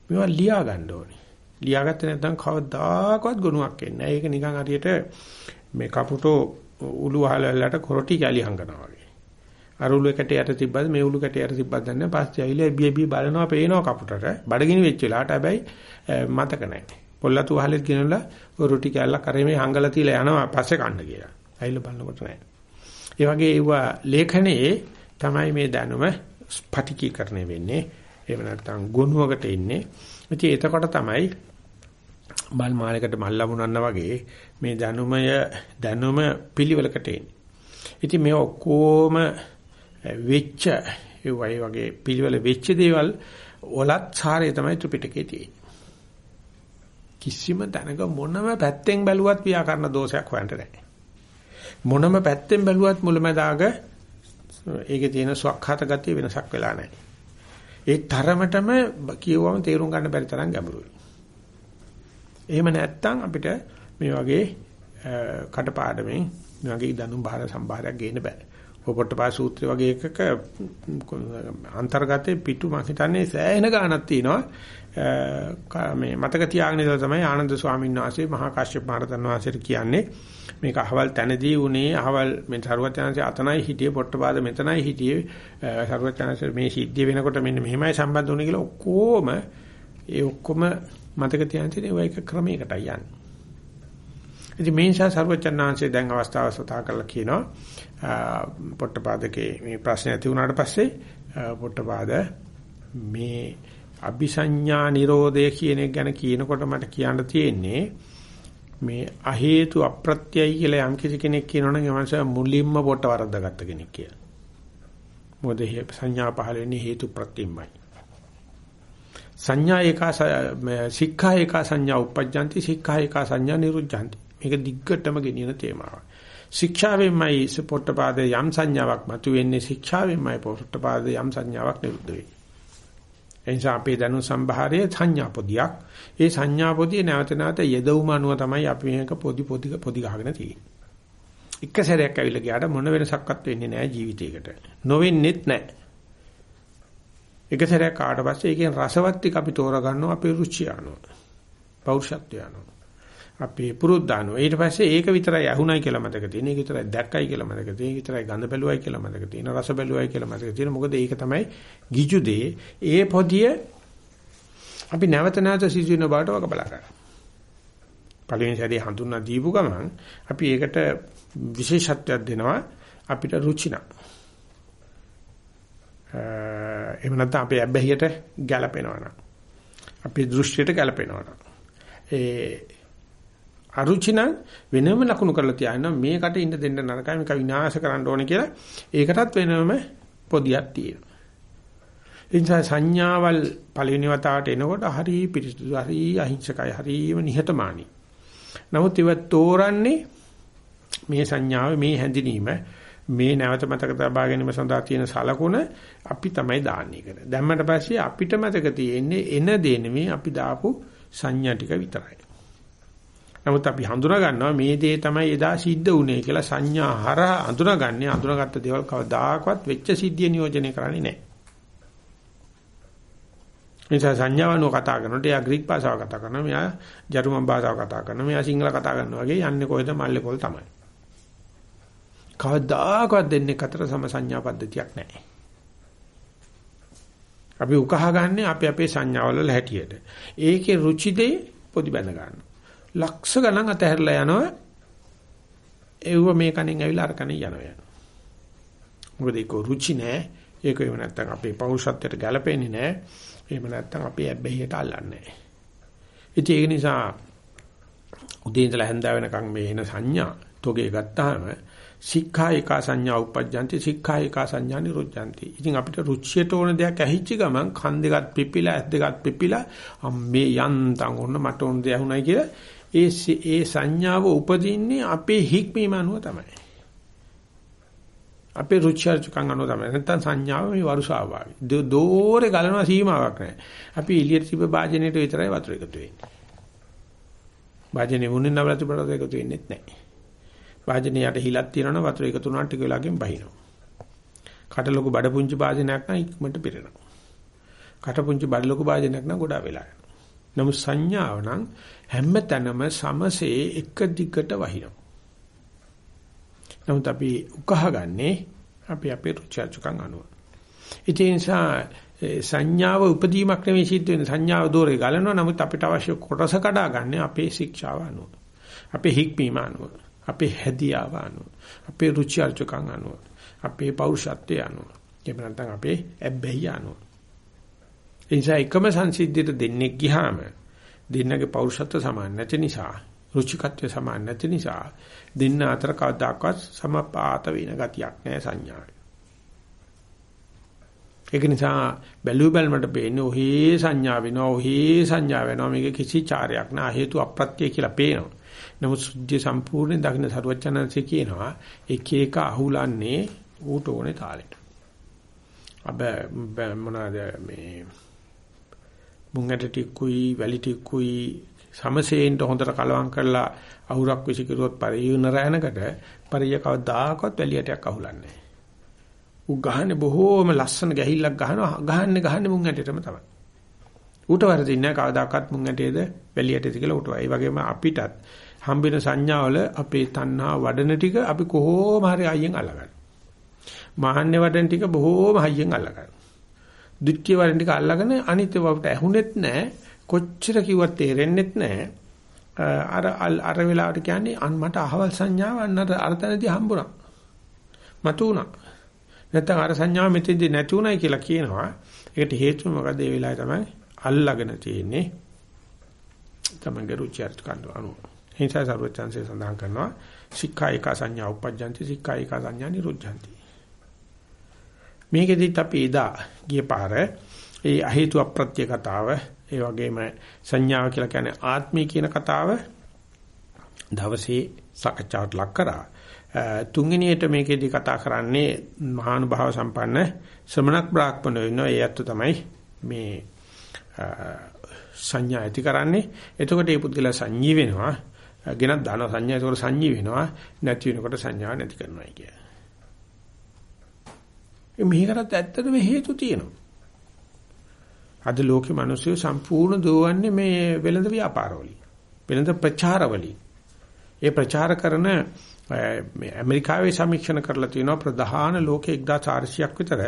මේවා ලියා ගන්න ඕනේ. ලියාගත්තේ නැත්නම් කවදාකවත් ගුණයක් එන්නේ නැහැ. ඒක නිකන් හරියට මේ කපුටෝ උළු වහලලට කොරටි කැලි හංගනවා වගේ. අර උළු කැට යට තිබ්බද මේ උළු කැට යට තිබ්බද දන්නේ පස්සේ ඇවිල්ලා බිය බිය බලනවා පේනවා කපුටට බඩගිනි වෙච්ච වෙලාවට හැබැයි මතක නැහැ පොල්ලතු වහලෙත් ගෙනලා ඔය රොටි කෑල්ලක් කරේ මේ හංගලා තියලා යනවා පස්සේ කන්න කියලා. ඇයිල බලනකොට නෑ. ඒ වගේ ඒවා ලේඛනයේ තමයි මේ දැනුම ස්පටිකීකරණය වෙන්නේ. එහෙම නැත්නම් ගුණුවකට ඉන්නේ. ඉතින් එතකොට තමයි බල් මාලයකට මල් ලැබුණා වගේ මේ දැනුමය දැනුම පිළිවෙලකට එන්නේ. ඉතින් මේ ඔක්කොම වෙච්ච ඒ වගේ පිළිවෙල වෙච්ච දේවල් වලත් සාරය තමයි ත්‍රිපිටකයේ තියෙන්නේ. කිසිම තැනක මොනම පැත්තෙන් බැලුවත් ව්‍යාකරණ දෝෂයක් හොයන්න නැහැ. මොනම පැත්තෙන් බැලුවත් මුලමදාග ඒකේ තියෙන ස්වකහත ගතිය වෙනසක් වෙලා නැහැ. ඒ තරමටම කියවම තේරුම් ගන්න බැරි තරම් ගැඹුරුයි. එහෙම නැත්තම් අපිට මේ වගේ කටපාඩමෙන් මේ වගේ දනුම් බාහිර සම්භාරයක් ගේන්න බෑ. පොපොට්ටපා සූත්‍රය වගේ එකක අන්තර්ගතයේ පිටු මම හිතන්නේ සෑහෙන ගාණක් තියෙනවා. මේ මතක තියාගෙන ඉඳලා තමයි ආනන්ද ස්වාමීන් වහන්සේ මහා කාශ්‍යප මහ රහතන් වහන්සේට කියන්නේ. මේක අහවල් තැනදී උනේ අහවල් මේ සරුවචනanse අතනයි හිටියේ පොට්ටපාද මෙතනයි හිටියේ. සරුවචනanse මේ සිද්ධිය වෙනකොට මෙන්න මෙහෙමයි සම්බන්ධ වුනේ කියලා ඔක්කොම ඒ ඔක්කොම මතක තියාගෙන තියෙන ඒක ක්‍රමයකටයි යන්නේ. ඉතින් මේ නිසා සරුවචනanse දැන් අවස්ථාව සතා කරලා කියනවා. පොට්ටපාදකේ මේ ප්‍රශ්නේ ඇති වුණාට පස්සේ පොට්ටපාද මේ අபிසඤ්ඤා නිරෝධය කියන එක ගැන කියනකොට මට කියන්න තියෙන්නේ මේ අ හේතු අප්‍රත්‍යයි කියලා යම් කිසි කෙනෙක් කියනවනම් ඒ මනස මුලින්ම පොට වරද්දාගත්ත කෙනෙක් කියලා. මොකද සංඥා පහළ වෙන්නේ හේතු ප්‍රත්‍යයමයි. සංඥා එක සික්ඛා එක සංඥා උපජ්ජanti සික්ඛා එක සංඥා නිරුද්ධanti. මේක දිග්ගටම ගෙනියන තේමාවක්. ශික්ෂාවෙන්මයි පොට්ටපාද යම් සංඥාවක් මතුවෙන්නේ ශික්ෂාවෙන්මයි පොට්ටපාද යම් සංඥාවක් නිරුද්ධ වෙන්නේ. එනිසා අපේ දැනුම් සම්භාරයේ සංඥා පොදියක්. ඒ සංඥා පොදිය නැවත නැවත යෙදවුම අනුව තමයි අපි මේක පොදි පොදි පොදි ගහගෙන තියෙන්නේ. එක සැරයක් ඇවිල්ලා ගියාට මොන වෙනසක්වත් වෙන්නේ නැහැ ජීවිතේකට. නොවෙන්නෙත් නැහැ. එක සැරයක් ආවට පස්සේ ඒකෙන් රසවත් ටික අපි තෝරා ගන්නවා අපේ රුචිය අනුව. පෞරුෂත්වය අනුව. අපේ පුරුද්දානෝ ඊට පස්සේ ඒක විතරයි අහුණයි කියලා මතක තියෙන. ඒක විතරයි දැක්කයි කියලා මතක තියෙන. ඒක විතරයි ගඳ බැලුවයි කියලා මතක තියෙන. රස බැලුවයි කියලා මතක තියෙන. මොකද ඒක තමයි ගිජු දේ. ඒ පොදිය අපි නැවත නැවත සිදුවෙන බවට වග බලා ගන්න. පළවෙනි සැරේ හඳුන්වා දීපු ගමන් අපි ඒකට විශේෂත්වයක් දෙනවා අපිට රුචිනා. එහෙම නැත්නම් අපේ අබ්බැහියට ගැළපෙනවා නම්. අපේ දෘෂ්ටියට ගැළපෙනවා නම්. ඒ අරුචි නම් වෙනම ලකුණු කරලා තියාගෙන මේකට ඉන්න දෙන්න නරකයි මේක විනාශ කරන්න ඕනේ කියලා ඒකටත් වෙනම පොදියක් තියෙනවා. ඒ නිසා සංඥාවල් පළවෙනි වතාවට එනකොට හරි පිරිසුදු හරි අහිංසකයි හරිම නිහතමානී. නමුත් ඒව තෝරන්නේ මේ සංඥාව මේ හැඳිනීම මේ නැවත මතක තබා ගැනීම සඳහා තියෙන සලකුණ අපි තමයි දාන්නේ කර. දැම්මට පස්සේ අපිට මතක තියෙන්නේ එන දේ නෙමෙයි අපි දාපු සංඥා ටික විතරයි. නමුත් අපි හඳුනා ගන්නවා මේ දේ තමයි එදා සිද්ධ වුනේ කියලා සංඥා හරහා හඳුනාගන්නේ හඳුනාගත්ත දේවල් කවදාකවත් වෙච්ච සිද්ධිය නියෝජනය කරන්නේ නැහැ. නිසා සංඥාවන කතා කරනකොට එයා ග්‍රීක භාෂාව කතා කරනවා මෙයා ජර්මන් භාෂාව කතා කරනවා මෙයා සිංහල කතා කරනවා වගේ යන්නේ කොහෙද මල්ලේ පොල් තමයි. කවදාකවත් දෙන්නේ අතර සම සංඥා පද්ධතියක් නැහැ. අපි උකහාගන්නේ අපි අපේ සංඥාවල හැටියට. ඒකේ රුචි දෙය පොඩි බඳ ගන්නවා. ලක්ෂ ගණන් අතහැරලා යනවා. ඒව මේ කණෙන් ඇවිල්ලා අර කණෙන් යනවා යනවා. මොකද ඒක රුචි නෑ. ඒක එහෙම නැත්තම් අපේ පෞරුෂත්වයට ගැලපෙන්නේ නෑ. එහෙම නැත්තම් අපේ ඇබ්බැහියට අල්ලන්නේ නෑ. ඉතින් ඒක නිසා උදේ ඉඳලා හැන්ද වෙනකන් මේ එන සංඥා තොගේ ගත්තාම සික්ඛා එක සංඥා උපජ්ජන්ති සික්ඛා එක සංඥා නිරුද්ධන්ති. ඉතින් අපිට රුචියට ඕන දෙයක් ඇහිච්ච ගමන් කන් දෙකත් පිපිලා ඇස් දෙකත් පිපිලා මේ යන්තම් ඕන මට ඕන දෙයක් උනායි කියලා ඒ ඒ සංඥාව උපදින්නේ අපේ හික්මීම අනුව තමයි. අපේ රුචිචර්චකම් අනුව තමයි. නැත්නම් සංඥාව මේ වරුසාව වාගේ. දෝරේ ගලනවා සීමාවක් නැහැ. අපි එළියට තිබ්බ වාජනේට විතරයි වතුර එකතු වෙන්නේ. වාජනේ මුන්නේ නවලතු බඩට එකතු වෙන්නේ නැහැ. වාජනේ යට හිලක් තියෙනවනම් වතුර එකතු වුණාට ටික වෙලාවකින් බහිනවා. කට ලොකු බඩ පුංචි වාජනයක් නම් ඉක්මනට පිරෙනවා. කට පුංචි බඩ ලොකු වාජනයක් නම් ගොඩාක් වෙලා යනවා. නමුත් සංඥාව නම් හැම තැනම සමසේ එක දිගට වහිනවා. නමුත් අපි උකහාගන්නේ අපි අපේ රුචර්චකම් අනුව. ඒ නිසා සංඥාව උපදීමක් නෙවෙයි සිද්ධ වෙන්නේ සංඥාව දෝරේ ගලනවා නමුත් අපිට අවශ්‍ය කොටස කඩා ගන්න අපේ ශික්ෂාව අනුව. අපේ හික්මීම අනුව. අපේ හැදියාව අනුව. අපේ රුචර්චකම් අනුව. අපේ පෞරුෂත්වය අනුව. එහෙම නැත්නම් අපේ ඇබ්බැහිය අනුව. ඒ නිසා එකම සංසිද්ධියට දෙන්නේ ගියාම දෙන්නගේ පෞරුෂත්ව සමාන නැති නිසා රුචිකත්වය සමාන නැති නිසා දෙන්න අතර කවදාකවත් සමපාත වෙන ගතියක් නැහැ සංඥාවේ. ඒක නිසා බැලු බැලමට පේන්නේ ඔහේ සංඥා වෙනවා ඔහේ සංඥා වෙනවා මේක කිසි චාරයක් නෑ හේතු අප්‍රත්‍ය කියලා පේනවා. නමුත් සුද්ධිය සම්පූර්ණයෙන් දකින්න සරුවචනන්සේ කියනවා එක එක අහුලන්නේ ඌට ඕනේ තාලෙට. අබ මොනවාද මේ මුංගට ටිකුයි වැලි ටිකුයි සමසේන්ට හොඳට කලවම් කරලා අහුරක් විසිකරුවොත් පරියුන රැනකට පරිය කවදාකවත් වැලියටයක් අහුලන්නේ නැහැ. ඌ ගහන්නේ බොහෝම ලස්සන ගැහිල්ලක් ගහනවා ගහන්නේ ගහන්නේ මුං ඇටේටම තමයි. ඌට වරදින්නේ නැහැ කවදාකවත් මුං ඇටේද වැලියටේද කියලා ඌට. ඒ වගේම අපිටත් හම්බෙන සංඥාවල අපේ තණ්හා වඩන ටික අපි කොහොම හරි අයියෙන් අල්ලගන්න. මාන්නේ වඩන ටික බොහෝම හයියෙන් අල්ලගන්න. දුක්ඛ වඩන ටික අල්ලගෙන අනිත්‍ය බවට ඇහුනෙත් නැහැ. කොච්චර කිව්වත් තේරෙන්නෙත් නැහැ. අර අර වෙලාවට කියන්නේ අන් මට අහවල් සංඥාව අන්න අර තැනදී හම්බුණා. මතු වුණා. නැත්නම් අර සංඥාව මෙතෙන්දී නැති උනායි කියලා කියනවා. ඒකට හේතුව මොකද? ඒ වෙලාවේ තමයි අල්ලාගෙන තියෙන්නේ. තමන්ගේ රුචි අරුචිකන් අනුව. හිංසා සර්වචන්සේ සඳහන් කරනවා සික්ඛා එක සංඥා උපජ්ජන්ති සික්ඛා එක සංඥා නිරුද්ධಂತಿ. මේකෙදිත් අපි එදා ගිය පාර ඒ අහේතු අප්‍රත්‍ය කතාව ඒ වගේම සංඥාව කියලා කියන්නේ ආත්මය කියන කතාව දවසේ සාකච්ඡාවට ලක් කරා. තුන්වෙනියට මේකෙදි කතා කරන්නේ මහානුභාව සම්පන්න ශ්‍රමණක් බ්‍රාහ්මණ වෙනවා. ඒ අත්තු තමයි මේ සංඥා ඇති කරන්නේ. එතකොට මේ පුද්ගලයා සංජී වෙනවා. ගෙනත් දාන සංඥා ඒකට සංජී වෙනවා. නැති වෙනකොට සංඥා නැති කරනවා කිය. මේකටත් ඇත්තටම හේතු තියෙනවා. අද ලෝකේ මිනිස්සු සම්පූර්ණ දුවන්නේ මේ වෙළඳ ව්‍යාපාරවලින්. වෙළඳ ප්‍රචාරවලින්. ඒ ප්‍රචාර කරන මේ ඇමරිකාවේ සමීක්ෂණ කරලා තියෙනවා ප්‍රධාන ලෝකේ 1400ක් විතර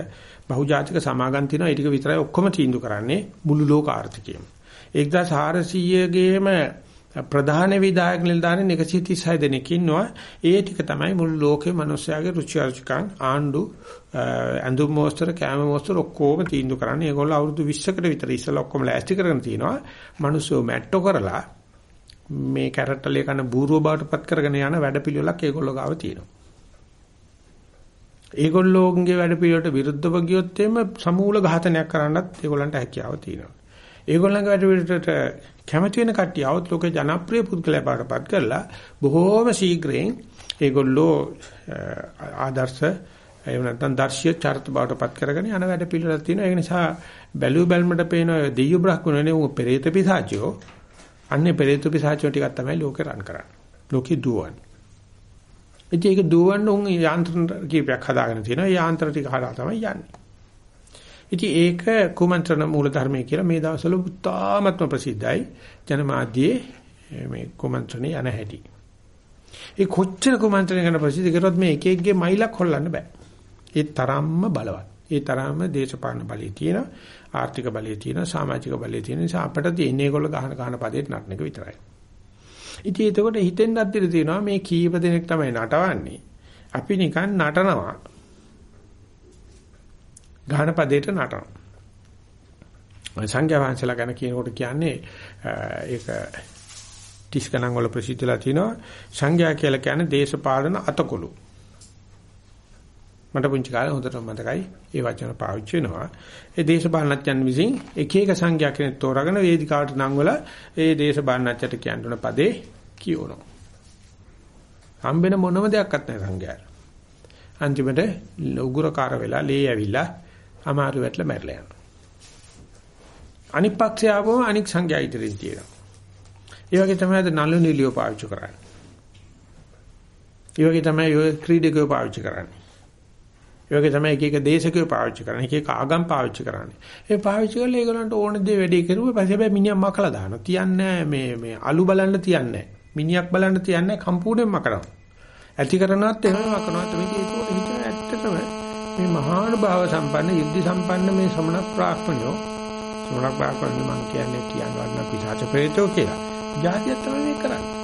බහුජාතික සමාගම් තියෙනවා ඒ ටික විතරයි ඔක්කොම තීන්දුව කරන්නේ මුළු ලෝක ආර්ථිකයම 1400ගේම ප්‍රධාන විධායක නිලධාරීන් 136 දෙනෙක් ඉන්නවා ඒ ටික තමයි මුළු ලෝකේ මිනිස්යාගේ රුචි අරුචිකම් ආණ්ඩු ඇඳුම් මෝස්තර කැම මෝස්තර ඔක්කොම තීන්දුව කරන්නේ ඒගොල්ලෝ අවුරුදු 20කට විතර ඉස්සෙල්ලා ඔක්කොම ලෑස්ති කරගෙන තිනවා මිනිස්සු මැට්ටෝ කරලා මේ කැරට්ටලේ කන බූරුව බවට පත් කරගෙන යන වැඩපිළිවෙලක් ඒගොල්ලෝ ගාව තියෙනවා. ඒගොල්ලෝගේ වැඩපිළිවෙලට විරුද්ධව ගියොත් එimhe සමූල ඝාතනයක් කරන්නත් ඒගොල්ලන්ට හැකියාව තියෙනවා. ඒගොල්ලන්ගේ වැඩපිළිවෙලට කැමති වෙන කට්ටිය આવොත් ලෝකේ ජනප්‍රිය පුද්ගලයා බවට පත් කරලා බොහෝම ශීඝ්‍රයෙන් ඒගොල්ලෝ ආදර්ශ එහෙම නැත්නම් දර්ශීය චරිත බවට පත් කරගෙන යන වැඩ පිළිවෙලක් තියෙනවා. ඒ නිසා බැලු බැල්මට පේන දෙයියු බ්‍රහ්මණනේ උ පෙරේත පිසාචෝ අන්නේ පෙරේත පිසාචෝ ටිකක් තමයි ලෝකේ රන් කරන්නේ. ලෝකේ දුවන්නේ. ඉතින් ඒක දුවන්න උන් යාන්ත්‍රණ කීපයක් හදාගෙන තියෙනවා. ඒ යාන්ත්‍ර ටික හරහා තමයි යන්නේ. ඉතින් ඒක කුමන්ත්‍රණ මූල ධර්මයේ කියලා මේ දවස්වල උත්තාමත්ම ප්‍රසිද්ධයි. ජනමාධ්‍යයේ මේ කුමන්ත්‍රණේ යන හැටි. ඒ කොච්චර කුමන්ත්‍රණ කරන ප්‍රසිද්ධ කරොත් මේ එක එකගේ මයිලක් හොල්ලන්න බෑ. ඒ තරම්ම බලවත්. ඒ තරම්ම දේශපාලන බලය තියෙනවා. ආර්ථික බලය තියෙනවා, සමාජික බලය තියෙන නිසා අපිට තියෙන්නේ ඒගොල්ලෝ ගහන ගහන පදේට නටන එක විතරයි. ඉතින් එතකොට හිතෙන් අද්දිර තියෙනවා මේ කීප දෙනෙක් තමයි නටවන්නේ. අපි නිකන් නටනවා. ගහන පදේට නටනවා. සංඝයා වහන්සේලා ගැන කියනකොට කියන්නේ ඒක ටිස් ගණන් වල ප්‍රසිද්ධලා තිනවා සංඝයා කියලා කියන්නේ දේශපාලන අතකොළු. මට පුංචි කාලේ හොඳට මතකයි ඒ වචන පාවිච්චි වෙනවා. ඒ දේශපාලනඥයන් විසින් එක එක සංඛ්‍යා කෙනෙක් තෝරාගෙන වේදිකාවට නංවල ඒ දේශපාලනඥයට කියන්න පදේ කියවනවා. හම්බෙන මොනම දෙයක්වත් නැහැ සංඛ්‍යාවට. අන්තිමට උගුරකාර වෙලා ලේ ඇවිල්ලා අමාරු වැටලා මැරලා යනවා. අනිත් පක්ෂය ආවම අනික් සංඛ්‍යා ඉදිරියෙන් තියෙනවා. ඒ වගේ තමයි අද නළු නිලියෝ පාවිච්චි කරන්නේ. ඒ වගේ තමයි ඔය ක්‍රීඩකයෝ පාවිච්චි කරන්නේ. ඒ වගේ තමයි එක එක දේශකයෝ පාවිච්චි කරන්නේ. එක එක ආගම් පාවිච්චි කරන්නේ. ඒ පාවිච්චි කරලා ඒගොල්ලන්ට ඕන දේ වැඩි කරුවා පස්සේ හැබැයි මිනිහා මකලා දානවා. තියන්නේ මේ මේ අලු බලන්න තියන්නේ මිනිහක් බලන්න තියන්නේ කම්පූර්ණයෙන්ම කරනවා. ඇති කරනවත් එහෙම මකනවත් මේක ඒක හිතන ඇත්තටම මේ මහානුභාව සම්පන්න යුද්ධ සම්පන්න මේ ශ්‍රමණ ප්‍රාඥයෝ ශ්‍රමණ ප්‍රාඥයෝ මම කියන්නේ කියන්න වන්න පිසාච ප්‍රේතෝ කියලා. ජාතිය තමයි මේ කරන්නේ.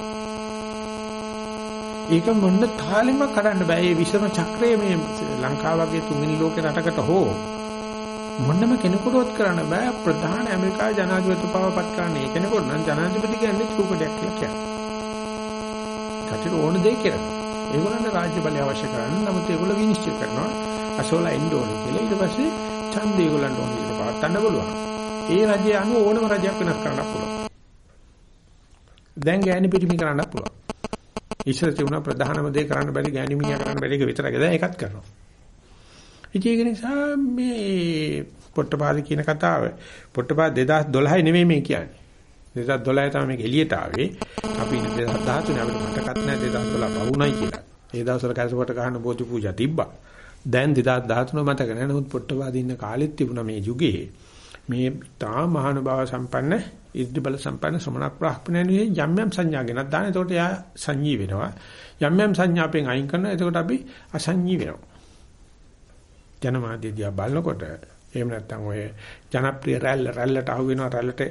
ඒක මොන්න තාලෙම කඩන්න බෑ. මේ විෂම චක්‍රය මේ ලංකාව වගේ තුන්වෙනි ලෝකේ රටකට හෝ මොන්නම කෙනෙකුටවත් කරන්න බෑ. ප්‍රධාන ඇමරිකාවේ ජනාධිපතිතුමාවපත් කරන්නේ ඒ කෙනෙකුට නම් ජනාධිපති කියන්නේ චූපඩයක් කියලා කියන්නේ. කටට ඕන දේ කරනවා. ඒගොල්ලන්ට රාජ්‍ය බලය අවශ්‍ය කරන්නේ නමුත් ඒගොල්ලෝ විනිශ්චය කරනවා අසෝලා එන්න ඕනේ කියලා. ඊට පස්සේ ඡන්දය ඒගොල්ලන්ට ඕන විදිහට පවත්වන්න පුළුවන්. ඒ රජය අනුව ඕනම රජයක් වෙනස් කරන්න පුළුවන්. දැන් ගෑණි පිටිමි කරන්න පුළුවන්. ඉස්සර තිබුණා ප්‍රධානම දේ කරන්න බැරි ගෑණි මිනිහා කරන්න බැරි එක විතරයි. දැන් ඒකත් කරනවා. ඉතින් ඒක නිසා මේ පොට්ටපාද කියන කතාව පොට්ටපාද 2012 නෙමෙයි මේ කියන්නේ. 2012 තමයි මේක එළියට ආවේ. අපි ඉන්නේ 2013 අපිට මතකත් නැහැ 2012 බවුණයි කියලා. ඒ දවස්වල කැසපොට ගහන බෝධි පූජා තිබ්බා. දැන් 2013 මතක නැහැ. නමුත් පොට්ටපාද ඉන්න කාලෙත් තිබුණා මේ යුගයේ මේ තා මහානුභාව සම්පන්න ඉර්ධි බල සම්පන්න ශ්‍රමණ බ්‍රාහ්මණයන්ගේ යම් යම් සංඥා ගෙනත් දාන. එතකොට එයා සංඤී වෙනවා. යම් යම් සංඥාපෙන් අයින් කරනවා. එතකොට අපි අසංඤී වෙනවා. ජනමාධ්‍ය දිහා බලනකොට එහෙම නැත්නම් ඔය ජනප්‍රිය රැල්ල රැල්ලට අහු වෙනවා රැල්ලට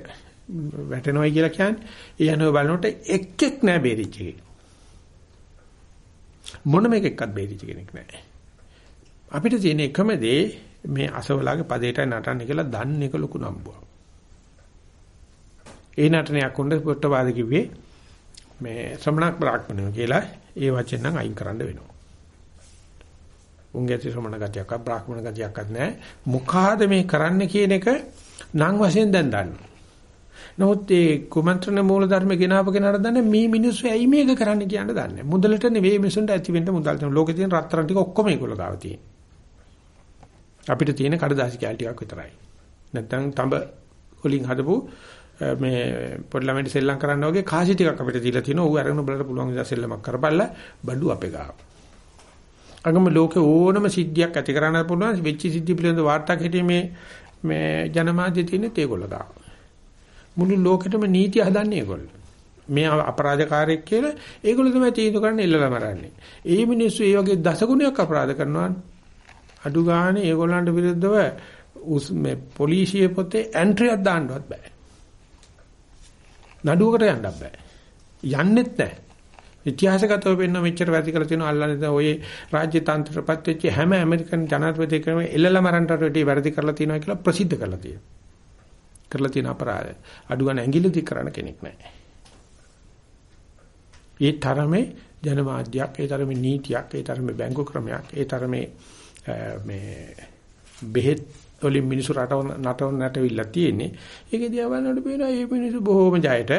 වැටෙනවයි කියලා කියන්නේ. ඒ අනුව බලනකොට එක් එක් නෑ බේරිච්ච එකේ. මොනම එකක්වත් බේරිච්ච කෙනෙක් නෑ. අපිට තියෙන එකම දේ මේ අසවලාගේ පදේට නටන්න කියලා දන්න එක ලොකු නම්බුවක්. ඒ නටනයක් උන්ද පොට්ටවාද කිව්වේ මේ ශ්‍රමණක් බ්‍රාහ්මණයෝ කියලා ඒ වචෙන් නම් අයින් කරන්න වෙනවා. උන්ගේ ශ්‍රමණ ගතියක් බ්‍රාහ්මණ ගතියක්වත් නැහැ. මොකාද මේ කරන්න කියන එක නම් වශයෙන් දැන් දන්නවා. නමුත් ඒ කුමන්ත්‍රණ මූල ධර්ම ගෙනාව කෙනාට දන්නේ මේ මිනිස්සු ඇයි මේක කරන්න කියන්න දන්නේ. මුදලට නෙවෙයි මිනිසුන්ට ඇති වෙන්න මුදල් තියෙන. ලෝකේ තියෙන රත්තරන් ටික ඔක්කොම ඒගොල්ලෝ ගාව තියෙන. අපිට තියෙන කඩදාසි කැල් ටිකක් විතරයි. නැත්තම් තඹ වලින් හදපු මේ පොඩි ළමයින්ට සෙල්ලම් කරන්න වගේ කාසි ටිකක් අපිට දීලා තියෙනවා. ඌ අරගෙන බලන්න පුළුවන් විදිහ සෙල්ලමක් කරපල්ලා බඩු අපේ ගාව. අගම ලෝකේ ඕනම සිද්ධියක් ඇති කරන්න පුළුවන් වෙච්ච සිද්ධිය පිළිබඳ වාර්තා කිරීමේ මේ ජනමාධ්‍ය තියෙන තේගොල්ල ගාව. මුළු ලෝකෙටම නීති හදන්නේ ඒගොල්ලෝ. මේ අපරාධකාරයෙක් කියලා ඒගොල්ලෝ තමයි තීන්දුව කරන්න ඉල්ලලා මරන්නේ. ඒ මිනිස්සු ඒ වගේ දසගුණයක් අපරාධ කරනවා අඩු ගානේ ඒගොල්ලන්ට විරුද්ධව මේ පොලිසිය පොතේ එන්ට්‍රියක් දාන්නවත් බෑ. නඩුවකට යන්නත් බෑ. යන්නෙත් නැහැ. ඉතිහාසගතව වෙන්න මෙච්චර වැඩි කරලා තියෙනවා අල්ලන්නේ ඔය රාජ්‍ය තන්ත්‍රපත් වෙච්ච හැම ඇමරිකන් ජනාධිපති ක්‍රම එල්ලලා මරන්නට වැඩි වැඩි කරලා තියෙනවා කියලා ප්‍රසිද්ධ කරලා තියෙනවා. කරලා තියෙන අපරාධය. අඩු ගන්න ඇඟිලි දික් කරන්න කෙනෙක් නැහැ. ඒ තරමේ ජනමාධ්‍යයක්, ඒ තරමේ නීතියක්, ඒ තරමේ බැංකු ක්‍රමයක්, ඒ තරමේ මේ බෙහෙත් වලින් මිනිස්සු රටව නටව නැටවිලා තියෙන්නේ. ඒක දිහා බලනකොට පේනවා මේ මිනිස්සු බොහෝම ජයට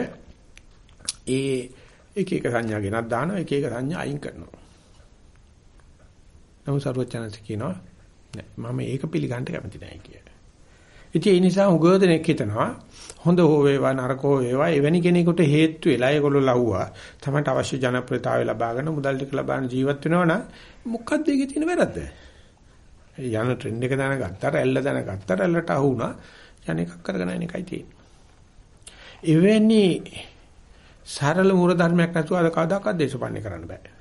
ඒ එක එක සංඥා ගෙනත් දානවා එක එක සංඥා අයින් කරනවා. නමුත් සරුවචනන්ස කියනවා නෑ මම ඒක පිළිගන්න කැමති නෑ කියලා. ඉතින් ඒ නිසා උගෝදෙනෙක් හිතනවා හොඳ හෝ වේවා නරක හෝ වේවා එවැනි කෙනෙකුට හේතු වෙලා ඒගොල්ලෝ ලව්වා තමයි අවශ්‍ය ජනප්‍රියතාවය ලබාගෙන මුදල් ටික ලබාගෙන ජීවත් වෙනවා නම් මොකක්ද ඒකේ තියෙන වැරද්ද? යන ට්‍රෙන්ඩ් එක දැනගත්තා, රැල්ල දැනගත්තා, රැල්ලට අහු වුණා. යන එකක් කරගෙන යන එකයි තියෙන්නේ. එවැනි සරල මූල ධර්මයක් නැතුව අද කවදාකවත් දේශපාලනය කරන්න බෑ.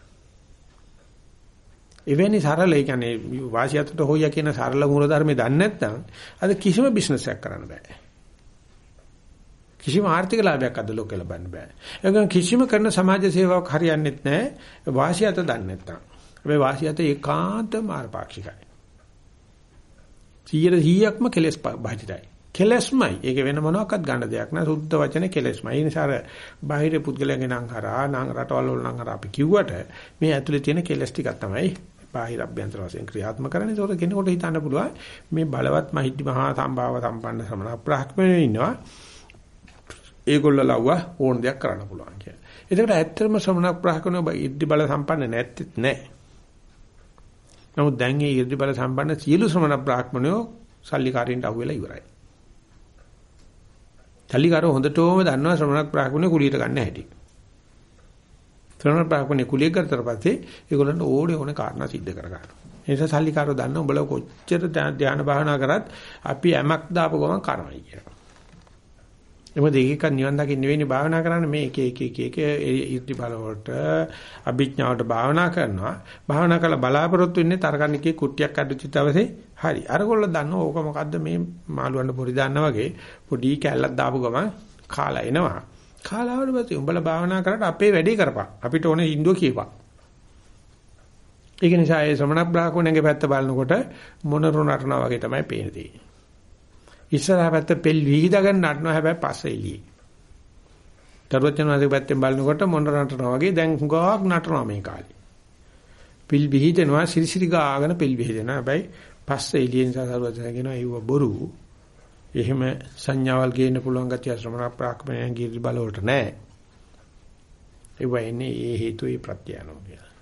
එවැනි සරල ඒ කියන්නේ වාසියතට හොයියා කියන සරල මූල ධර්මේ දන්නේ නැත්නම් අද කිසිම බිස්නස් එකක් කරන්න බෑ. කිසිම ආර්ථික ලාභයක් අද ලෝකෙ ලබන්න බෑ. ඒක කිසිම කරන සමාජ සේවාවක් හරියන්නේත් නැහැ වාසියත දන්නේ නැත්නම්. හැබැයි වාසියත ඒකාන්ත මාර්ගපාක්ෂිකයි. 100%ක්ම කෙලස් බාහිරයි. කෙලස්මයි. ඒක වෙන මොනවාක්වත් ගන්න දෙයක් නෑ. සුද්ධ වචනේ කෙලස්මයි. ඒ නිසා අර බාහිර පුද්ගලයන්ගේ නම් කරා නම් රටවල් වල නම් කරා අපි කිව්වට මේ ඇතුලේ තියෙන කෙලස් ටිකක් තමයි බාහිර අභ්‍යන්තර වශයෙන් ක්‍රියාත්මක කරන්නේ. ඒකට කෙනෙකුට හිතන්න පුළුවන් මේ බලවත් මහිද්දි මහා සම්භාව සම්පන්න සමන ප්‍රාක්‍මණය ඉන්නවා. ඒගොල්ලෝ ලව්ව ඕන දෙයක් කරන්න පුළුවන් කියලා. ඒකට ඇත්තම ශ්‍රමණ ප්‍රාක්‍මණය ඉද්දි බල සම්පන්න නැත්තේ නෑ. නමුත් දැන් මේ 이르දි බල සම්පන්න සියලු ශ්‍රමණ බ්‍රාහ්මණයෝ සල්ලිකාරයන්ට අහුවෙලා ඉවරයි. සල්ලිකාරෝ හොඳටම දන්නවා ශ්‍රමණ බ්‍රාහ්මණය කුලියට ගන්න හැටි. ශ්‍රමණ බ්‍රාහ්මණය කුලිය කරතර පස්සේ ඒගොල්ලන්ට ඕනේ ඕනේ කාරණා සිද්ධ කර ගන්නවා. ඒ නිසා සල්ලිකාරෝ දන්න උඹලා කොච්චර ධ්‍යාන භාවනා කරත් අපි ඇමක් දාපු ගමන් කරමයි කියලා. එමෙ දෙකක නිවන් දකින්න නෙවෙයි භාවනා කරන්නේ. මේ එක එක එක එක ඉර්ධි බල වලට අභිඥාවට භාවනා කරනවා. භාවනා කරලා බලාපොරොත්තු වෙන්නේ තරකණිකේ කුට්ටියක් අඩුච්ච දවසේ හරි. අරගොල්ලෝ දන්නවා ඕක මොකද්ද මේ මාළුවන්ට පොරි දාන්න වගේ. පොඩි කැල්ලක් දාපු ගමන් කාලා එනවා. කාලාවට පස්සේ උඹලා භාවනා කරලා අපේ වැඩේ කරපන්. අපිට ඕනේ ඉන්දුව කියපන්. ඒක නිසා ඒ ශ්‍රමණ බ්‍රාහ්මණයන්ගේ පැත්ත බලනකොට මොනරු නටනවා වගේ තමයි පේන්නේ ඉස්සරහ පැත්ත පෙල් විහිදාගෙන නටනවා හැබැයි පස්සේ එළියේ. තරුවචනාංශ පැත්තෙන් බලනකොට මොන නටනවා වගේ දැන් හුඟක් නටනවා මේ කාලේ. පිල් බිහිදෙනවා සිරිසිරි ගාගෙන පිල් බිහිදෙනවා. හැබැයි පස්සේ එළියෙන් සාසරුවචන කියනවා ඒව බොරු. එහෙම සංඥාවල් ගේන්න පුළුවන් ගතිය ශ්‍රමණ ප්‍රාක්‍මණයන් ගිරි බල වලට නැහැ. ඒ වයින්නේ ඒ හේතු ඒ ප්‍රත්‍යයනෝ කියලා.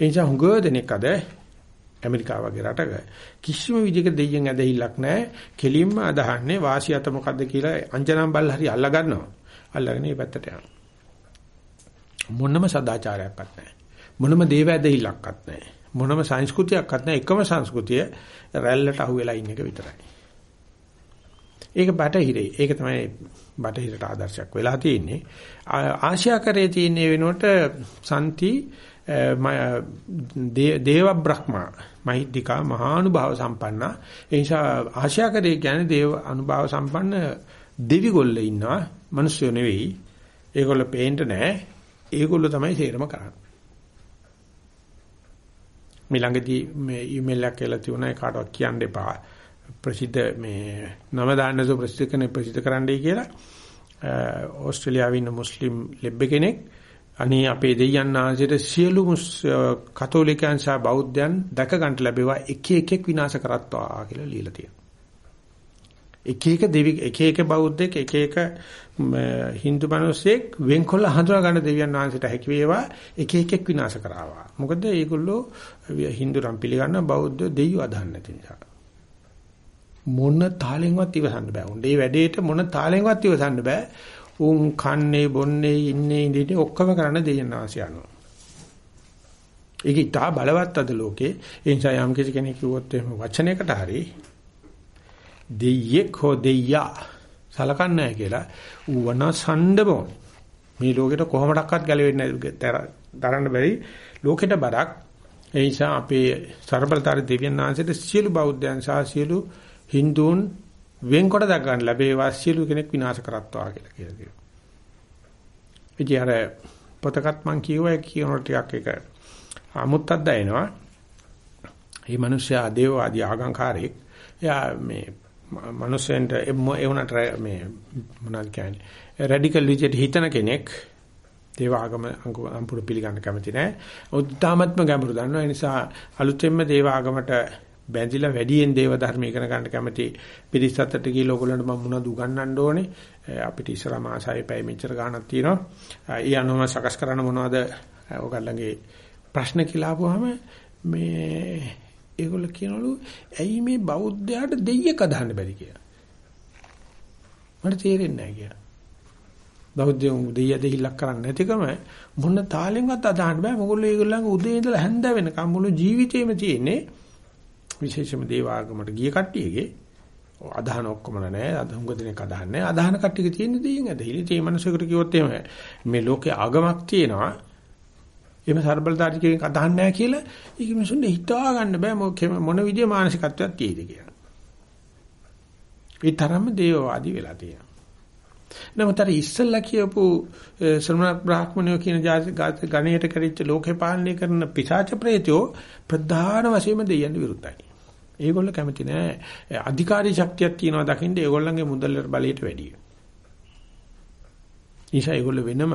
ඒ නිසා හුඟ දෙනෙක් අද ඇමරිකාව වගේ රටක කිසිම විදිහක දෙයියන් ඇදහිල්ලක් නැහැ. කෙලින්ම අදහන්නේ වාසියත මොකද්ද කියලා අංජනම් බල්ල හරි අල්ලා ගන්නවා. අල්ලගෙන මේ පැත්තට යනවා. මොනම සදාචාරයක්වත් නැහැ. මොනම දේව ඇදහිල්ලක්වත් නැහැ. මොනම සංස්කෘතියක්වත් නැහැ. එකම සංස්කෘතිය රැල්ලට අහු වෙලා ඉන්න එක විතරයි. ඒක බටහිරේ. ඒක තමයි බටහිරට ආදර්ශයක් වෙලා තියෙන්නේ. ආශ්‍යාකරයේ තියෙන වෙනුවට සම්ති දේව බ්‍රහ්මා මහිද්దికා මහානුභාව සම්පන්න. ඒ නිසා ආශ්‍යාකරයේ කියන්නේ දේව අනුභව සම්පන්න දෙවිගොල්ල ඉන්නවා. මිනිස්සු නෙවෙයි. ඒගොල්ල පේන්න නැහැ ඒගොල්ල තමයි සේරම කරන්නේ. මේ ළඟදී මේ ඊමේල් එකක් කියලා තියුණා කාටවත් කියන්න එපා. ප්‍රසිද්ධ මේ නම දාන්නසෝ ප්‍රසිද්ධ කෙනෙක් ප්‍රසිද්ධ කරන්නයි කියලා. ඕස්ට්‍රේලියාවේ ඉන්න මුස්ලිම් ලෙබ්බ කෙනෙක්. අනේ අපේ දෙයයන් ආංශයට සියලු කතෝලිකයන් සහ බෞද්ධයන් දැක ගන්න ලැබෙවා එක එකෙක් විනාශ කරත්වා කියලා ලියලා තියෙනවා. එක එක දෙවි එක එක බෞද්ධෙක් එක එක Hindu මිනිස්සෙක් වෙන්කොල්ල හඳුනා ගන්න දෙවියන් වහන්සේට හැකි වේවා එක එකෙක් විනාශ කරාවා. මොකද මේගොල්ලෝ Hindu රම් පිළිගන්න බෞද්ධ දෙවියෝ අදහන්න නැති නිසා. මොන තාලෙන්වත් ඉවසන්න බෑ. උන්ගේ වැඩේට මොන තාලෙන්වත් ඉවසන්න බෑ. උන් කන්නේ බොන්නේ ඉන්නේ ඉඳින්නේ ඔක්කොම කරන්න දෙයයන් වාසිය යනවා. ඒක ඉතා බලවත් අද ලෝකේ. ඒ නිසා යම් කිසි කෙනෙක් කිව්වොත් එහෙම වචනයකට හරි දෙයියෙක් හෝ දෙයියා සලකන්නේ නැහැ කියලා ඌවන සණ්ඩබෝ. මේ ලෝකෙට කොහොමඩක්වත් ගැලවෙන්නේ දරන්න බැරි ලෝකෙට බරක්. ඒ නිසා අපේ ਸਰබලතර දෙවියන් වහන්සේට සියලු බෞද්ධයන් සහ සියලු Hindun වෙන්කොට දක් ගන්න ලැබේවා සියලු කෙනෙක් විනාශ කරත්වා කියලා කියලා කියනවා. ඉතින් අර පොතකත් මං කියුවා කියනකොට ටිකක් එක අමුත්තක් දැනෙනවා. මේ මිනිස්සයා දේවවාදී ආගම්කාරයෙක්. එයා මේ මිනිස්සෙන්ට ඒ වුණාට මේ මොනවද කියන්නේ රැඩිකල් විදියට හිතන කෙනෙක් දේව ආගම අම්පුර පිළිගන්න කැමති නැහැ. උත්තාමත්ම ගැඹුරු දන්නවා. ඒ නිසා අලුතෙන්ම දේව ආගමට බැඳිලා වැඩියෙන් දේව ධර්ම ඉගෙන ගන්න කැමති පිරිස් අතට ගිහලා ඔයගොල්ලන්ට මම මොනවද උගන්වන්න ඕනේ. අපිට ඉස්සර මාසයි පැය මෙච්චර ගාණක් තියෙනවා. ඒ අනුව සකස් කරන්න මොනවද? ඔයගොල්ලන්ගේ ප්‍රශ්න කියලා ආවම මේ ඒගොල්ල කියනලු ඇයි මේ බෞද්ධයාට දෙයියෙක් අදහන්න බැරි? කියලා. මට තේරෙන්නේ නැහැ කියලා. බෞද්ධයෝ දෙයිය දෙහිල්ලක් කරන්නේ නැතිකම මොන තාලෙන්වත් අදහන්න බෑ. මොකද ඒගොල්ලන්ගේ උදේ ඉඳලා හැන්ද වෙනකම් මුළු ජීවිතේම තියෙන්නේ විශේෂම දේවාගමට ගිය කට්ටියගේ අදහන ඔක්කොම නැහැ අදහුඟ දෙනෙක් අදහන්නේ අදහන කට්ටියක තියෙන දේෙන් ඇදහිලි තේ මනසකට කිව්වොත් එහෙම මේ ලෝකේ ආගමක් තියෙනවා එහෙම ਸਰබලදාරිකයෙන් අදහන්නේ නැහැ කියලා ඒක මිනිසුන්ට හිතා ගන්න බෑ මොන විදිය මානසිකත්වයක් තියෙද කියලා. ඒ තරම්ම දේවවාදී වෙලා තියෙනවා. නමුත් අර ඉස්සල්ලා කියපු ශ්‍රමණ බ්‍රාහ්මණයෝ කියන ගණයට කරිච්ච ලෝකේ පාලනය කරන පිසාච ප්‍රේතයෝ ප්‍රධාන වශයෙන්ම දෙයයන් විරුද්ධයි. ඒගොල්ලෝ කැමති නෑ. අධිකාරී ශක්තියක් තියනවා දකින්න ඒගොල්ලන්ගේ මුදල් බලයට වැඩිය. නිසා ඒගොල්ලෝ වෙනමම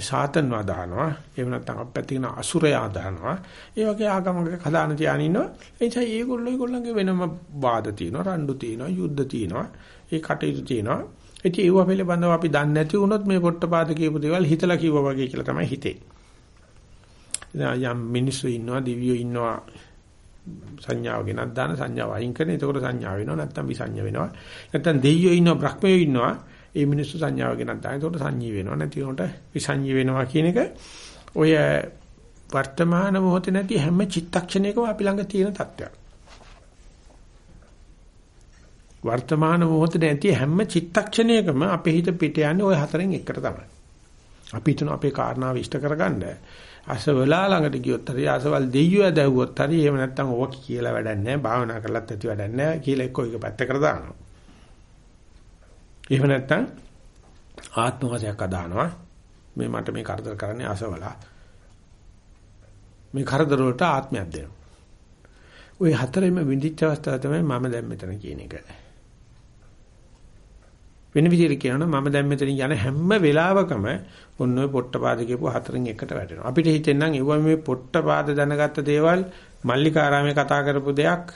සාතන් වදානවා එහෙම නැත්නම් අපැතින අසුරය ආදානවා ඒ වගේ ආගමක හදාන තියාගෙන ඉන්නවා. ඒ නිසා ඒගොල්ලෝ ඒගොල්ලන්ගේ වෙනම වාද තියෙනවා රණ්ඩු තියෙනවා යුද්ධ තියෙනවා. ඒ කටයුතු තියෙනවා. ඉතින් ඒව පිළිබඳව අපි දන්නේ නැති වුණොත් මේ පොට්ටපාද කියපු දේවල් හිතලා කිව්වා වගේ කියලා තමයි හිතේ. යම් මිනිස්සු ඉන්නවා දිව්‍යෝ ඉන්නවා සංඥාව ගෙනත් දාන සංඥාව අයින් කරන. එතකොට සංඥා වෙනවා නැත්නම් විසංඥා වෙනවා. නැත්නම් දෙයියෝ ඉන්නවා බ්‍රහ්මයෝ ඉන්නවා. ඒ මිනිස්සු සංඥාව ගෙනත් දාන. එතකොට සංඤී වෙනවා. නැති උනට විසංඤී වෙනවා කියන එක ඔය වර්තමාන මොහොතේ නැති හැම චිත්තක්ෂණයකම අපි ළඟ තියෙන තත්ත්වයක්. වර්තමාන මොහොතේ නැති හැම චිත්තක්ෂණයකම අපේ හිත පිට යන්නේ ওই හතරෙන් එකට තමයි. අපි හිතන අපේ කාරණාව ඉෂ්ට කරගන්න අසවලා ළඟට ගියොත් හරි අසවල් දෙයියෝ ඇදහුවොත් හරි එහෙම නැත්නම් ඕක කියලා වැඩක් නැහැ භාවනා කරලත් ඇති වැඩක් නැහැ කියලා එක්ක එක පැත්තකට දානවා. එහෙම නැත්නම් ආත්ම වශයක් අදානවා. මේ මට මේ කරදර කරන්නේ අසවලා. මේ කරදර වලට ආත්මයක් දෙනවා. ওই හතරෙම විඳිච්ච අවස්ථාව තමයි මම දැන් මෙතන කියන එක. වෙන විදිහට කියනවා මම දැන් මෙතන යන හැම වෙලාවකම ඔන්න ඔය පොට්ටපාද කියපු හතරෙන් එකට වැටෙනවා. අපිට හිතෙන්නම් ඒව මේ පොට්ටපාද දැනගත්ත දේවල් මල්ලිකාරාමේ කතා කරපු දෙයක්,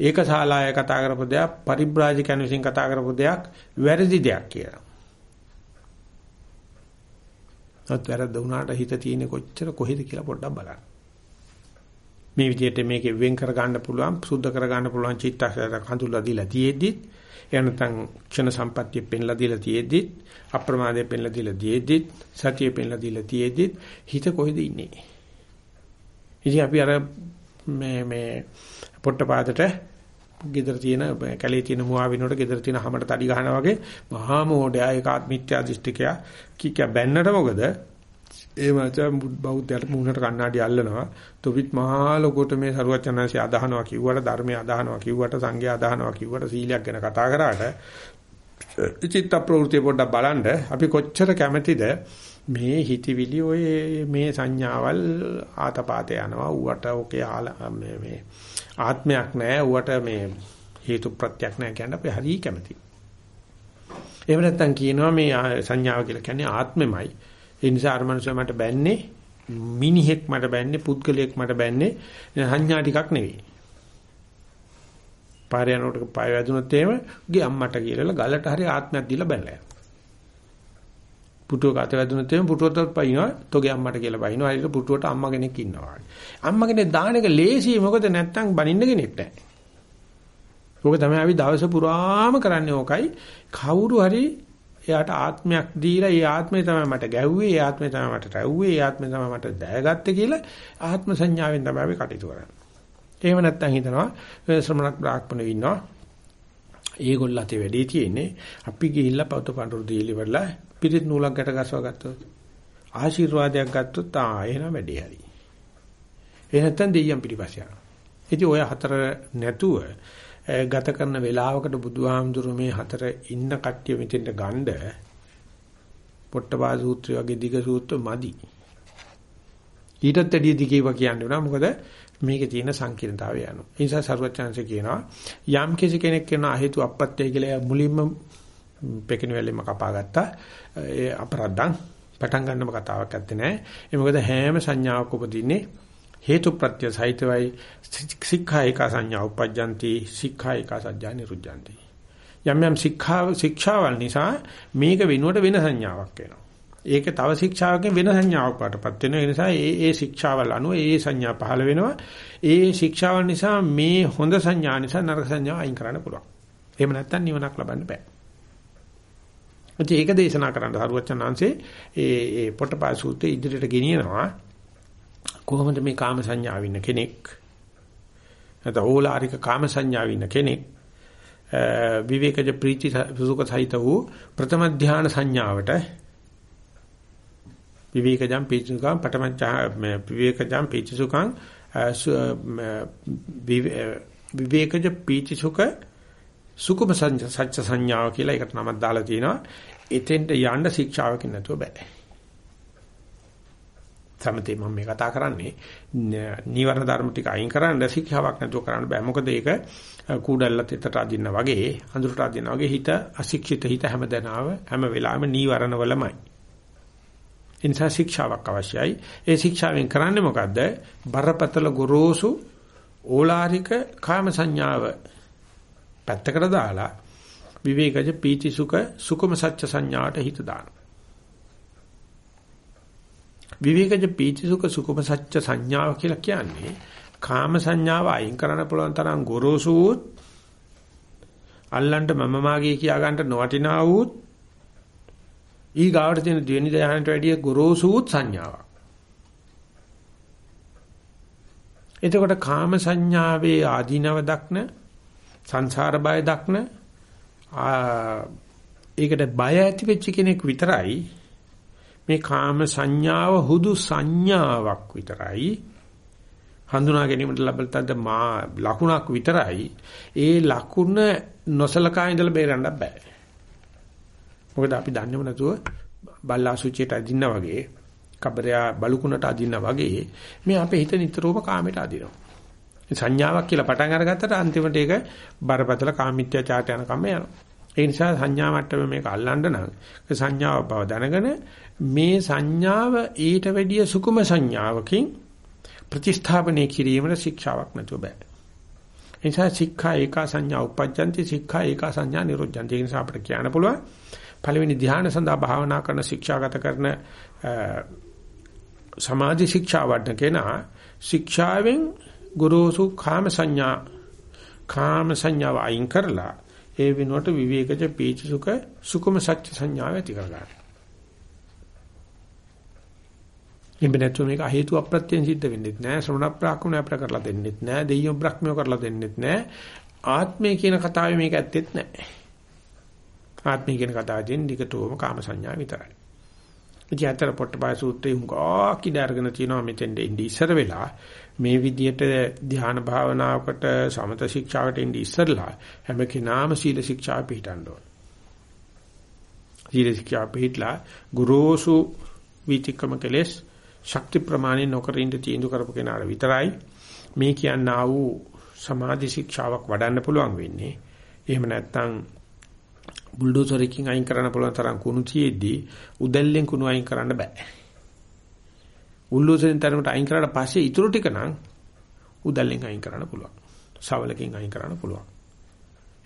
ඒකශාලාවේ කතා කරපු දෙයක්, පරිබ්‍රාජකයන් විසින් කතා කරපු දෙයක්, වැරදි දෙයක් කියලා. නමුත් වැරද්ද වුණාට හිත තියෙන්නේ කොච්චර කොහෙද කියලා පොඩ්ඩක් බලන්න. මේ විදිහට මේකේ වෙන් කර ගන්න පුළුවන්, සුද්ධ කර ගන්න පුළුවන් චිත්තක්ෂරයක් හඳුල්ලා දීලා තියෙද්දිත්, එනතන් ක්ෂණ සම්පත්තිය පෙන්ලා දීලා තියෙද්දිත්, අප්‍රමාදයේ පෙන්ලා දීලා තියෙද්දිත්, සතිය පෙන්ලා දීලා තියෙද්දිත් හිත කොහෙද ඉන්නේ? ඉතින් අපි අර මේ මේ පොට්ටපාදට ගෙදර තියෙන කැලේ තියෙන මුවා විනෝඩ ගෙදර තියෙන හැමකට තඩි ගහනවා වගේ මහා මෝඩයා ඒක ආත්මිත්‍යා දෘෂ්ටිකයා කික බැන්නට මොකද ඒ මචං බෞද්ධයට මුහුණට කණ්ණාඩි අල්ලනවා තොපිත් මහා ලොකොට මේ සරුවචනanse අදහනවා කිව්වට ධර්මයේ අදහනවා කිව්වට සංඝය අදහනවා කිව්වට සීලයක් ගැන කතා කරාට චිත්ත ප්‍රවෘත්ති පොඩ්ඩක් බලන්න අපි කොච්චර කැමැතිද මේ හිතවිලි ඔය මේ සංඥාවල් ආතපාත යනවා ඌට ඔකේ මේ මේ ආත්මයක් නැහැ. ඌට මේ හේතු ප්‍රත්‍යක් නැහැ කියන්න අපි හරිය කැමතියි. එහෙම නැත්නම් කියනවා මේ සංඥාව කියලා කියන්නේ ආත්මෙමයි. ඒ නිසා අර මනුස්සයා මට බැන්නේ මිනිහෙක් මට බැන්නේ පුද්ගලයෙක් මට බැන්නේ සංඥා ටිකක් නෙවෙයි. පාරේ යනකොට පාය වැදුනොත් එහෙම ගේ අම්මට කියලා ගලට හරි ආත්මයක් දීලා බැලලා යනවා. පුටුවක අත වැදුනොත් එහෙම පුටුවට පයින්නවා තෝගේ අම්මට කියලා පයින්නවා හරියට පුටුවට අම්මා කෙනෙක් ඉන්නවා අම්මා කෙනෙක් දාන එක ලේසියි මොකද නැත්තම් බනින්න කෙනෙක් නැහැ ඕක තමයි අපි දවස පුරාම කරන්නේ ඕකයි කවුරු හරි එයාට ආත්මයක් දීලා ඒ ආත්මය තමයි මට ගැව්වේ ඒ ආත්මය තමයි මට රැව්වේ ඒ ආත්මය තමයි මට දැයගත්තේ කියලා ආත්ම සංඥාවෙන් තමයි අපි කටයුතු කරන්නේ එහෙම නැත්තම් හිතනවා ශ්‍රමණක් බ්‍රාහ්මණයෝ ඉන්නවා ඒගොල්ල අතේ වැඩේ තියෙන්නේ අපි ගිහිල්ලා පවත පඳුරු දීලි වල පිරිත් නූලක් ගැට ගස්වා ගත්තොත් ආශිර්වාදයක් ගත්තොත් ආ එහෙනම් වැඩේ හරි. ඒ නැත්තම් දෙයියන් පිටිපස්ස යනවා. ඉතින් ඔය හතර නැතුව ගත කරන වේලාවකට බුදුහාමුදුරු මේ හතර ඉන්න කට්ටිය මෙතෙන්ට ගණ්ඩ පොට්ටපා සූත්‍රය වගේ දිග සූත්‍ර මදි. ඊටත් වැඩිය දිගේව කියන්නේ නෑ මොකද මේකේ තියෙන සංකීර්ණතාවය යනවා. ඒ නිසා සරුවචාන්සේ කියනවා යම් කිසි කෙනෙක් කරන හේතු අප්‍රත්‍යය කියලා මුලින්ම පෙකින වැලෙම කපා ගත්තා. ඒ අපරද්දන් පටන් ගන්නම කතාවක් ඇත්තේ නැහැ. ඒ මොකද හැම සංඥාවක් උපදින්නේ හේතු ප්‍රත්‍ය සහිතවයි සික්ඛායික සංඥා උපජ්ජಂತಿ සික්ඛායික සත්‍යා නිරුද්ධಂತಿ. යම් යම් සික්ඛාව ශික්ෂාවල් නිසා මේක වෙනුවට වෙන සංඥාවක් එනවා. ඒක තව ශික්ෂාවකින් වෙන සංඥාවක් වටපත් වෙනවා. ඒ නිසා ඒ ඒ ශික්ෂාවල් අනුව ඒ සංඥා පහළ වෙනවා. ඒ ශික්ෂාවල් නිසා මේ හොඳ සංඥා නිසා නරක සංඥා අයින් කරන්න පුළුවන්. එහෙම නැත්නම් නිවනක් ලබන්න බෑ. ඉතින් ඒක දේශනා කරන්න හරුවචනාංශේ ඒ ඒ පොටපා සූත්‍රයේ ඉදිරියට ගෙනියනවා කොහොමද මේ කාම සංඥාව ඉන්න කෙනෙක් නැත්නම් ඕලාරික කාම සංඥාව ඉන්න කෙනෙක් විවේකජ ප්‍රීති සුඛ සහිත වූ ප්‍රථම ධානය සංඥාවට විවේකජම් පීචසුඛං පඨම විවේකජම් පීචසුඛං විවේකජ පීචසුඛ සුකුම සත්‍ය සංඥාව කියලා එකට නමක් දාලා තිනවා. එතෙන්ට යන්න ශික්ෂාවකින් නැතුව බෑ. සමතේ මම මේ කතා කරන්නේ නීවරණ ධර්ම ටික අයින් කරන්න ශික්ෂාවක් නැතුව කරන්න බෑ. මොකද ඒක කූඩල්ලත් එතට අදින්න වගේ අඳුරට අදින්න වගේ හිත අශික්ෂිත හිත හැමදැනාව හැම වෙලාවෙම නීවරණ වලමයි. ඒ නිසා ශික්ෂාවක් අවශ්‍යයි. ඒ ශික්ෂාවෙන් කරන්නේ මොකද්ද? බරපතල ගොරෝසු ඕලාරික කාම සංඥාව පැත්තකට දාලා විවේකජ පීති සුඛ සුකුම සත්‍ය සංඥාට හිත දානවා. විවේකජ පීති සුඛ සුකුම සත්‍ය සංඥාව කියලා කියන්නේ කාම සංඥාව අයින් කරන්න පුළුවන් තරම් ගොරෝසු වූත් අල්ලන්ට මම මාගේ කියා ගන්නට නොවටිනා වූත් ඊ ගාවට තියෙන දෙවෙනි ධ්‍යානට වැඩිය ගොරෝසු වූත් සංඥාවක්. එතකොට කාම සංඥාවේ ආධිනව දක්න සංසාර බය දක්න ඒකට බය ඇති වෙච්ච කෙනෙක් විතරයි මේ කාම සංඥාව හුදු සංඥාවක් විතරයි. හඳුනා ගැනීමට ලැබෙතද මා ලකුණක් විතරයි. ඒ ලකුණ නොසලකා ඉඳලා බේරන්න බෑ. මොකද අපි දන්නේම නැතුව බල්ලා සුචියට අදින්න වගේ කබරයා බලුකුණට අදින්න වගේ මේ අපේ හිත නිතරම කාමයට අදිනවා. සංඥාවක් කියලා පටන් අරගත්තට අන්තිමට ඒක බරපතල කාමීත්‍යචාට යන කම යනවා. ඒ නිසා සංඥා මට්ටමේ මේක අල්ලන්න නම් සංඥාව බව දැනගෙන මේ සංඥාව ඊට වැඩිය සුකුම සංඥාවකින් ප්‍රතිස්ථාපනය කිරීමට ශික්ෂාවක් නැතුව බෑ. ඒ නිසා සික්ඛා ඒකා සංඥා උපජ්ජන්ති සික්ඛා ඒකා සංඥා නිරුද්ධන්ති. ඒ නිසා අපිට කියන්න පුළුවන් පළවෙනි ධ්‍යාන සඳහා භාවනා කරන ශික්ෂාගත කරන සමාධි ශික්ෂා වඩන කෙනා ශික්ෂාවෙන් ගුරුසු කාම සංඥා කාම සංඥාව අයින් කරලා ඒ වෙනුවට විවේකජ පීච සුඛ සුකුම සත්‍ය සංඥාව ඇති කරගන්න. ඉඹනතු මේක හේතු අප්‍රත්‍යයෙන් සිද්ධ වෙන්නේ නැහැ ශ්‍රවණ ප්‍රාක්‍මණය අපර කරලා දෙන්නෙත් නැහැ දෙයියෝ බ්‍රහ්මියෝ කරලා දෙන්නෙත් නැහැ ආත්මය කියන කතාවේ මේක ඇත්තෙත් නැහැ. ආත්මය කියන කතාවෙන් දිගටම කාම සංඥා විතරයි. ඉතින් අතර පොට්ටපාය සූත්‍රයේ හුඟක් ඉඩ අරගෙන තියෙනවා මෙතෙන්ද ඉඳි ඉස්සර වෙලා මේ විදියට ධ්‍යාන භාවනාවකට සමත ශික්ෂාවට ඉඳි ඉස්සරලා හැම කෙනාම සීල ශික්ෂා පිළිටන්න ඕන. සීල ශික්ෂා පිළිట్లా ගුරුසු විතික්‍රම කෙලස් ශක්ති ප්‍රමාණය නොකර ඉඳ තීන්දුව කරපු කෙනාට විතරයි මේ කියනා වූ සමාධි ශික්ෂාවක් වඩන්න පුළුවන් වෙන්නේ. එහෙම නැත්නම් බුල්ඩෝසරකින් අයින් කරන්න පුළුවන් තරම් කුණු තියේදී උදැල්ලෙන් කුණු අයින් කරන්න බෑ. බුල්ඩෝසරෙන් තරමට අයින් කරාට පස්සේ ඊටු ටික නම් උදැල්ලෙන් අයින් කරන්න පුළුවන්. සවලකින් අයින් කරන්න පුළුවන්.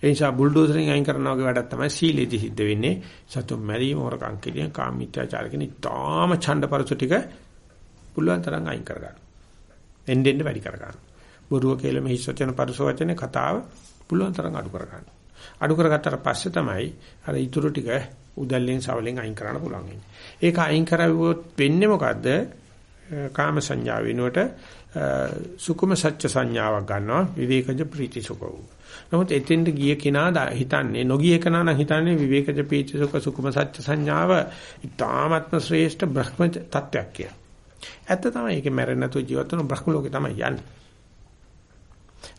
ඒ නිසා බුල්ඩෝසරෙන් අයින් කරනවා වගේ වැඩක් තමයි සීලෙදි සිද්ධ වෙන්නේ. සතුන් මැරීම, හොරකම් කිරීම, කාමීත්‍යාචාර කියන ඊටාම ඡණ්ඩපරස ටික පුළුවන් තරම් අයින් කරගන්න. එන්නෙන් වැඩි කරගන්න. බොරුව කියලා මේ හිස් වචන පරිස වචනේ කතාව පුළුවන් තරම් අඩු කරගන්න. අඩු කරගත්තට පස්සේ තමයි අර ඊටු ටික උදැල්ලෙන් සවලෙන් අයින් කරන්න පුළුවන් වෙන්නේ. ඒක අයින් කරවුවොත් වෙන්නේ මොකද්ද? කාම සංඥා වෙනුවට සුකුම සත්‍ය සංඥාවක් ගන්නවා විවේකජ ප්‍රීති සුඛ වූ. නමුත් එතෙන්ට ගිය කෙනා හිතන්නේ නොගිය කෙනා නම් හිතන්නේ විවේකජ ප්‍රීති සුඛ සුකුම සත්‍ය සංඥාව ඊ타ත්ම ශ්‍රේෂ්ඨ බ්‍රහ්ම තත්වයක් කියලා. ඇත්ත තමයි ඒකේ මැරෙන්නේ නැතුව ජීවත් වෙන බ්‍රහ්ම ලෝකේ තමයි යන්නේ.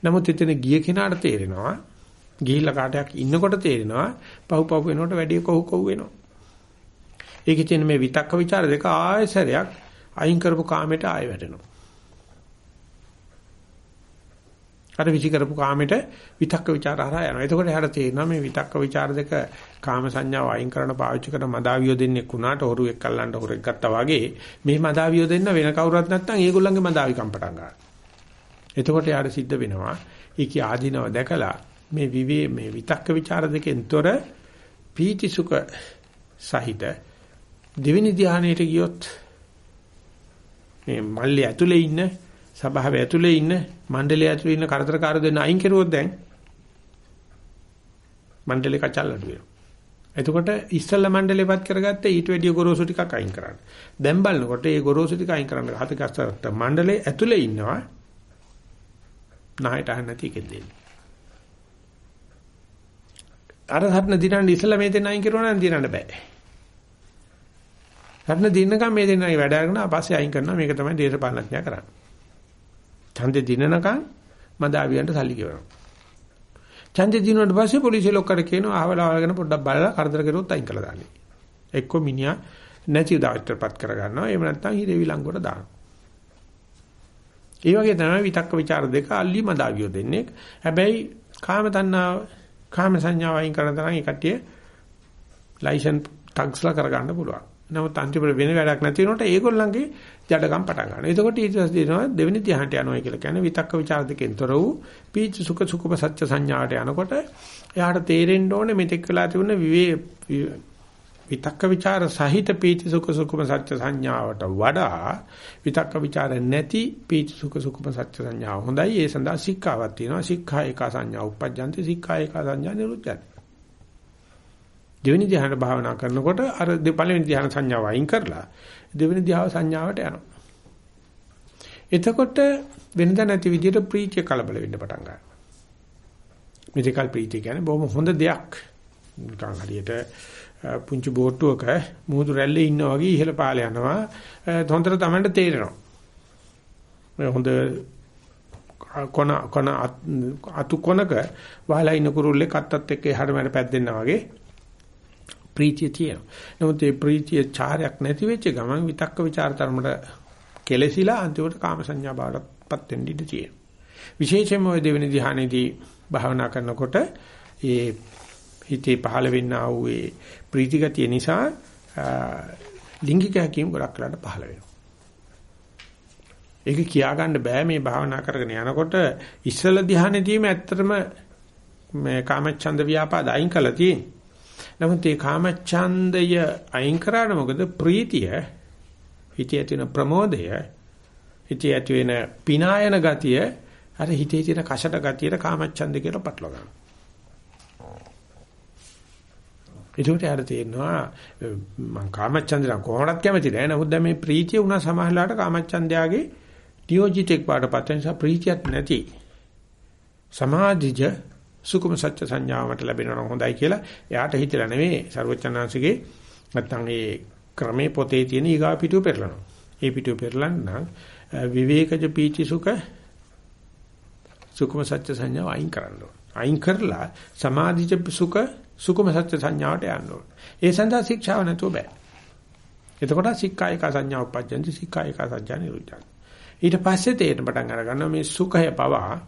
නමුත් එතන ගිය කෙනාට තේරෙනවා ගිහිල්ලා කාටයක් ඉන්නකොට තේරෙනවා පහු පහු වෙනකොට වැඩි කොහො කොහො වෙනවා. ඒකේ තියෙන මේ විතක්ක ਵਿਚාර දෙක ආයසරයක් අයින් කරපු කාමයට ආය වැටෙනවා. අර විචි කරපු කාමෙට විතක්ක ਵਿਚාර හරහා යනවා. එතකොට එහාට තේරෙනවා මේ විතක්ක ਵਿਚාර දෙක කාම සංඥාව අයින් කරන පාවිච්චි කරන මදාවියෝ දෙන්නේ කුණාට හොරුෙක් අල්ලන්න හොරෙක් ගත්තා වගේ මේ මදාවියෝ දෙන්න වෙන කවුරුත් නැත්නම් ඒගොල්ලන්ගේ මදාවිකම් පටන් ගන්නවා. එතකොට යාර සිද්ධ වෙනවා. ඒකේ ආධිනව දැකලා මේ විවේ මේ විතක්ක ਵਿਚාර දෙකෙන්තොර පීති සුඛ සහිත දෙවෙනි ධානයට ගියොත් මේ මල්ලේ ඇතුලේ ඉන්න සභාවේ ඇතුලේ ඉන්න මණ්ඩලයේ ඇතුලේ ඉන්න කරදරකාර දෙන්න අයින් කරුවොත් දැන් මණ්ඩලේ කචල් අඩු වෙනවා. එතකොට ඉස්සල්ලා මණ්ඩලේපත් කරගත්ත ඊට වැඩිය ගොරෝසු ටිකක් අයින් කරන්න. දැන් බලනකොට ඒ ගොරෝසු ටික අයින් කරන්න හතකස්සට මණ්ඩලේ ඇතුලේ ඉන්නවා. නායට අහන්න නැති එකෙන් දෙන්නේ. අර හත්න දිනන්න ඉස්සල්ලා මේ දෙන්න අයින් කරුවා නම් දිනන්න බෑ. හත්න දිනනකම් මේ දෙන්නයි වැඩ අරගෙන ආපස්සේ අයින් කරනවා මේක තමයි දේශපාලනඥයා කරන්නේ. ඡන්දේ දිනනකම් මදාවියන්ට සල්ලි ගෙවනවා. ඡන්දේ දිනුවට පස්සේ පොලිසිය ලොක්කට කියනවා අහවල අහවලගෙන පොඩ්ඩක් බලලා කරදර කරුවොත් අයින් කළා දාන්නේ. එක්ක මිනිහා නැති දායකත්වපත් කර ගන්නවා. එහෙම නැත්නම් හිරේ විලංගුවට දානවා. ඒ වගේ තමයි විතක්ක ਵਿਚාර දෙක අල්ලි මදාවියෝ දෙන්නේ. හැබැයි කාම තණ්හාව කාම සංඥාව අයින් කරන තරම් ඒ කට්ටිය ලයිසන් ටග්ස්ලා කරගන්න පුළුවන්. නමුත් අන්තිමට වෙන වැඩක් නැති වෙනකොට ඒගොල්ලන්ගේ ජඩකම් පටන් ගන්නවා. එතකොට ඊට පස්සේ දෙනවා දෙවෙනි ධ්‍යානට යනවා කියලා කියන්නේ විතක්ක ਵਿਚාර දෙකෙන් තොර වූ පීච සුඛ සුඛප සත්‍ය සංඥාට යනකොට එයාට තේරෙන්න ඕනේ මෙතෙක් වෙලා තිබුණ විවේ විතක්ක ਵਿਚාර සහිත පීච සුඛ සුඛම සත්‍ය සංඥාවට වඩා විතක්ක ਵਿਚාර නැති පීච සුඛ සුඛම සත්‍ය සංඥාව හොඳයි. ඒ සඳහා සික්ඛාවක් තියෙනවා. සික්ඛා ඒක සංඥා උප්පජ්ජන්ති සික්ඛා ඒක සංඥා නිරුද්ධයි. දෙවෙනි ධ්‍යාන භාවනා කරනකොට අර පළවෙනි ධ්‍යාන සංඥාව අයින් කරලා දෙවෙනි ධ්‍යාන සංඥාවට යනවා. එතකොට වෙනදා නැති විදිහට ප්‍රීතිය කලබල වෙන්න පටන් ගන්නවා. මෙදිකල් ප්‍රීතිය කියන්නේ බොහොම හොඳ දෙයක්. නිකන් හරියට පුංචි බෝට්ටුවක මුහුදු රැල්ලේ ඉන්නා වගේ ඉහළ පාල යනවා. හොඳට Tamanට තේරෙනවා. මේ හොඳ කොන කොන අතු කොනක වහලා ඉන්න කුරුල්ලෙක් අත්තත් එක්ක එහාට මෙහාට පැද්දෙනා වගේ ප්‍රීතිය තියෙනවා. නමුත් මේ ප්‍රීතිය චාරයක් නැති වෙච්ච ගමන් විතක්ක ਵਿਚාර තරමට කෙලෙසිලා අන්තිමට කාම සංඥා බාටපත් වෙන්න ඉඩ තියෙනවා. විශේෂයෙන්ම ওই දෙවෙනි ධ්‍යානෙදී භාවනා කරනකොට ඒ හිතේ පහළ වෙන්න ආ වූ ඒ ප්‍රීතිගතිය නිසා ලිංගික හැකීම් ගොඩක් කරලා පහළ වෙනවා. ඒක කියා ගන්න බෑ මේ භාවනා කරගෙන යනකොට ඉස්සල ධ්‍යානෙදීම ඇත්තටම මේ කාමච්ඡන්ද ව්‍යාපාද අයින් කළා තියෙන්නේ. නමුත් මේ කාමච්ඡන්දය අයින් කරාට මොකද ප්‍රීතිය හිතේ ඇති වෙන ප්‍රමෝදය හිතේ ඇති වෙන පිනායන ගතිය අර හිතේ තියෙන කෂට ගතියට කාමච්ඡන්ද කියලා පටලවා ගන්නවා. ඒකට යාර තේරෙනවා මම කාමච්ඡන්දට කොහොමවත් කැමති නෑ. නමුත් දැන් මේ ප්‍රීතිය උනා සමහරලාට කාමච්ඡන්දයාගේ නියෝජිතෙක් පාඩපත් නිසා ප්‍රීතියක් නැති සමාධිජ සුකුම සත්‍ය සංඥාවට ලැබෙනවා හොඳයි කියලා එයාට හිතලා නෙවෙයි ਸਰවචනාංශගේ නැත්තම් ඒ ක්‍රමේ පොතේ තියෙන ඊගා පිටුව පෙරලනවා. ඒ පිටුව පෙරලන්න නම් විවේකජ පීචි සුඛ සුකුම සත්‍ය සංඥාව අයින් කරන්න ඕන. අයින් කරලා සමාධිජ සුඛ සුකුම සත්‍ය සංඥාවට යන්න ඕන. ඒ සඳහා ශික්ෂාව නැතුව බෑ. එතකොට සික්ඛායක සංඥා උපජ්ජන්ති සික්ඛායක සංඥා නිරුද්ධං. ඊට පස්සේ තේරෙන පටන් අර ගන්නවා මේ සුඛය පවා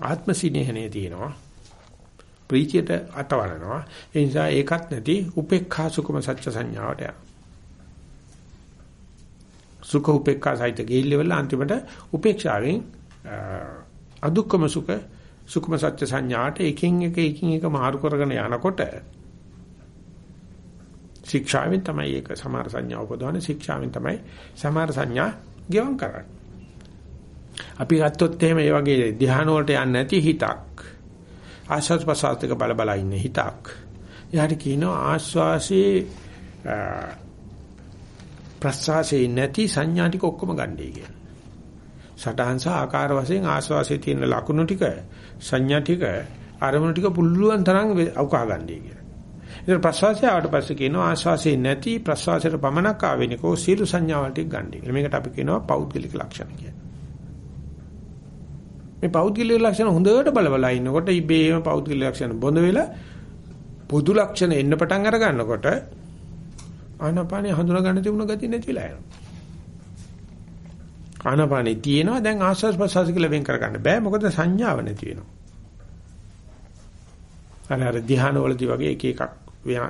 ආත්ම සිනේහනේ තියෙනවා. ප්‍රීතියට අතවරනවා. ඒ නිසා ඒකත් නැති උපේක්ඛා සුඛම සත්‍ය සංඥාවට යනවා. සුඛ උපේක්ඛා සහිත ගිහිල්ලෙවල අන්තිමට උපේක්ෂාවෙන් අදුක්කම සුඛ සුඛම සත්‍ය සංඥාට එකින් එක එකින් එක මාරු කරගෙන යනකොට ශික්ෂාවෙන් තමයි ඒක සමාර සංඥා උපදවන්නේ ශික්ෂාවෙන් තමයි සමාර සංඥා ගෙවම් කරන්නේ. අපි ගත්තොත් එහෙම මේ වගේ ධ්‍යාන වලට යන්නේ නැති හිතක් ආශ්වාස ප්‍රශ්වාසයක බල බල ඉන්න හිතක්. එයාට කියනවා ආශ්වාසයේ ප්‍රශ්වාසයේ නැති සංඥා ටික ඔක්කොම ගන්නයි කියලා. සටහන් සහ ආකාර වශයෙන් ආශ්වාසයේ තියෙන ලක්ෂණ ටික සංඥා ටික අරමුණු ටික පුළුවන් තරම් අවකා ගන්නයි කියලා. ඉතින් ප්‍රශ්වාසය ආවට පස්සේ කියනවා ආශ්වාසයේ නැති ප්‍රශ්වාසයට පමණක් ආවෙනිකෝ සීල සංඥාවල් ටික ගන්නයි. මේකට අපි කියනවා පෞද්ගලික ලක්ෂණ කියලා. මේ පෞද්ගලික ලක්ෂණ හොඳට බලබලා ඉන්නකොට ඉබේම පෞද්ගලික ලක්ෂණ බොඳ වෙලා පොදු ලක්ෂණ එන්න පටන් අර ගන්නකොට ආනාපානිය හඳුනා ගන්න තිබුණ ගතිය නැතිලා යනවා. ආනාපානිය තියෙනවා දැන් ආස්වාස් ප්‍රසවාස කියලා වෙන් කර ගන්න බෑ මොකද සංඥාව නැති වෙනවා. අර අර ධ්‍යාන වලදී වගේ එක එකක්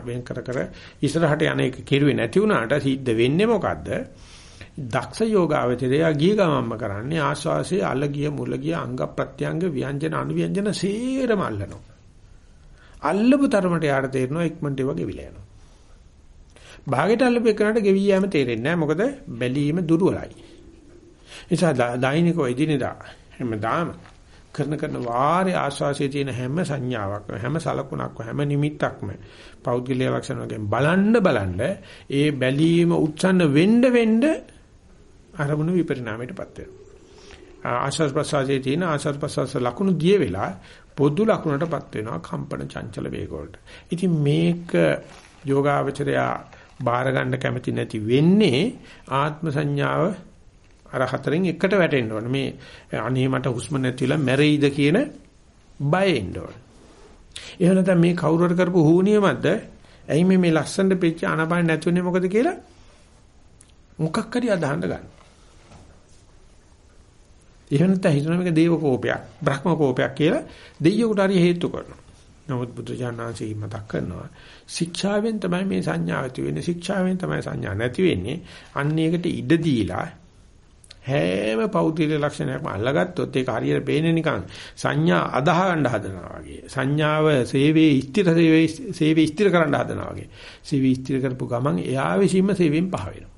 වෙන් කර කර ඉස්සරහට යන එක කෙරුවේ නැති වුණාට සිද්ධ වෙන්නේ මොකද්ද? දක්ෂ යෝගාවචරය ගිය ගමම්ම කරන්නේ ආස්වාසේ අලගිය මුලගිය අංග ප්‍රත්‍යංග ව්‍යංජන අනුව්‍යංජන සේරම අල්ලනවා. අල්ලපු තරමට යාට තේරෙනවා ඉක්මනට වගේ විල යනවා. භාගයට අල්ලපු එකනට ගෙවි යෑම තේරෙන්නේ නැහැ මොකද බැලීම දුර්වලයි. නිසා දෛනිකව එදිනෙදා හැමදාම කරන කරන වාරේ ආස්වාසියේ තියෙන හැම සංඥාවක්ම හැම සලකුණක්ම හැම නිමිත්තක්ම පෞද්ගලික ලක්ෂණ වලින් බලන්න බලන්න ඒ බැලීම උත්සන්න වෙන්න වෙන්න අරමුණු විපරිණාමයටපත් වෙනවා. ආස්වාස් ප්‍රසාරයේ තියෙන ආස්වාස් ප්‍රසාර ලකුණු දිය වෙලා පොදු ලකුණටපත් වෙනවා කම්පන චංචල වේග වලට. ඉතින් මේක යෝගාවචරයා බාර ගන්න කැමති නැති වෙන්නේ ආත්ම සංඥාව අර හතරෙන් එකට වැටෙන්න ඕනේ. මේ අනේ මට හුස්ම නැතිලා මැරෙයිද කියන බය එන්න ඕනේ. එහෙම නැත්නම් මේ කවුරුහරි කරපු හුනියමක්ද? ඇයි මේ මේ ලස්සනට පිච්ච ආනපාන නැතුනේ මොකද කියලා මොකක් හරි අදහන්න ගන්න. එහෙම නැත්නම් හිතන මේක දේව කෝපයක්, බ්‍රහ්ම කෝපයක් කියලා දෙයියෙකුට හරි හේතු කරනවා. නමුත් බුදුජානනාංශී මතක් කරනවා ශික්ෂාවෙන් තමයි මේ සංඥා ඇති වෙන්නේ ශික්ෂාවෙන් තමයි සංඥා නැති වෙන්නේ අන්න ඒකට ඉඩ දීලා හැම පෞද්ගලික ලක්ෂණයක්ම අල්ලගත්තොත් ඒක හරියට පේන්නේ නිකන් සංඥා අදාහ ගන්න හදනවා වගේ. සංඥාව සේවයේ ස්ථිර සේවයේ සේවයේ ස්ථිර කරන්න හදනවා වගේ. සේවයේ ස්ථිර කරපු ගමන් එයා විසින්ම සේවයෙන් පහ වෙනවා.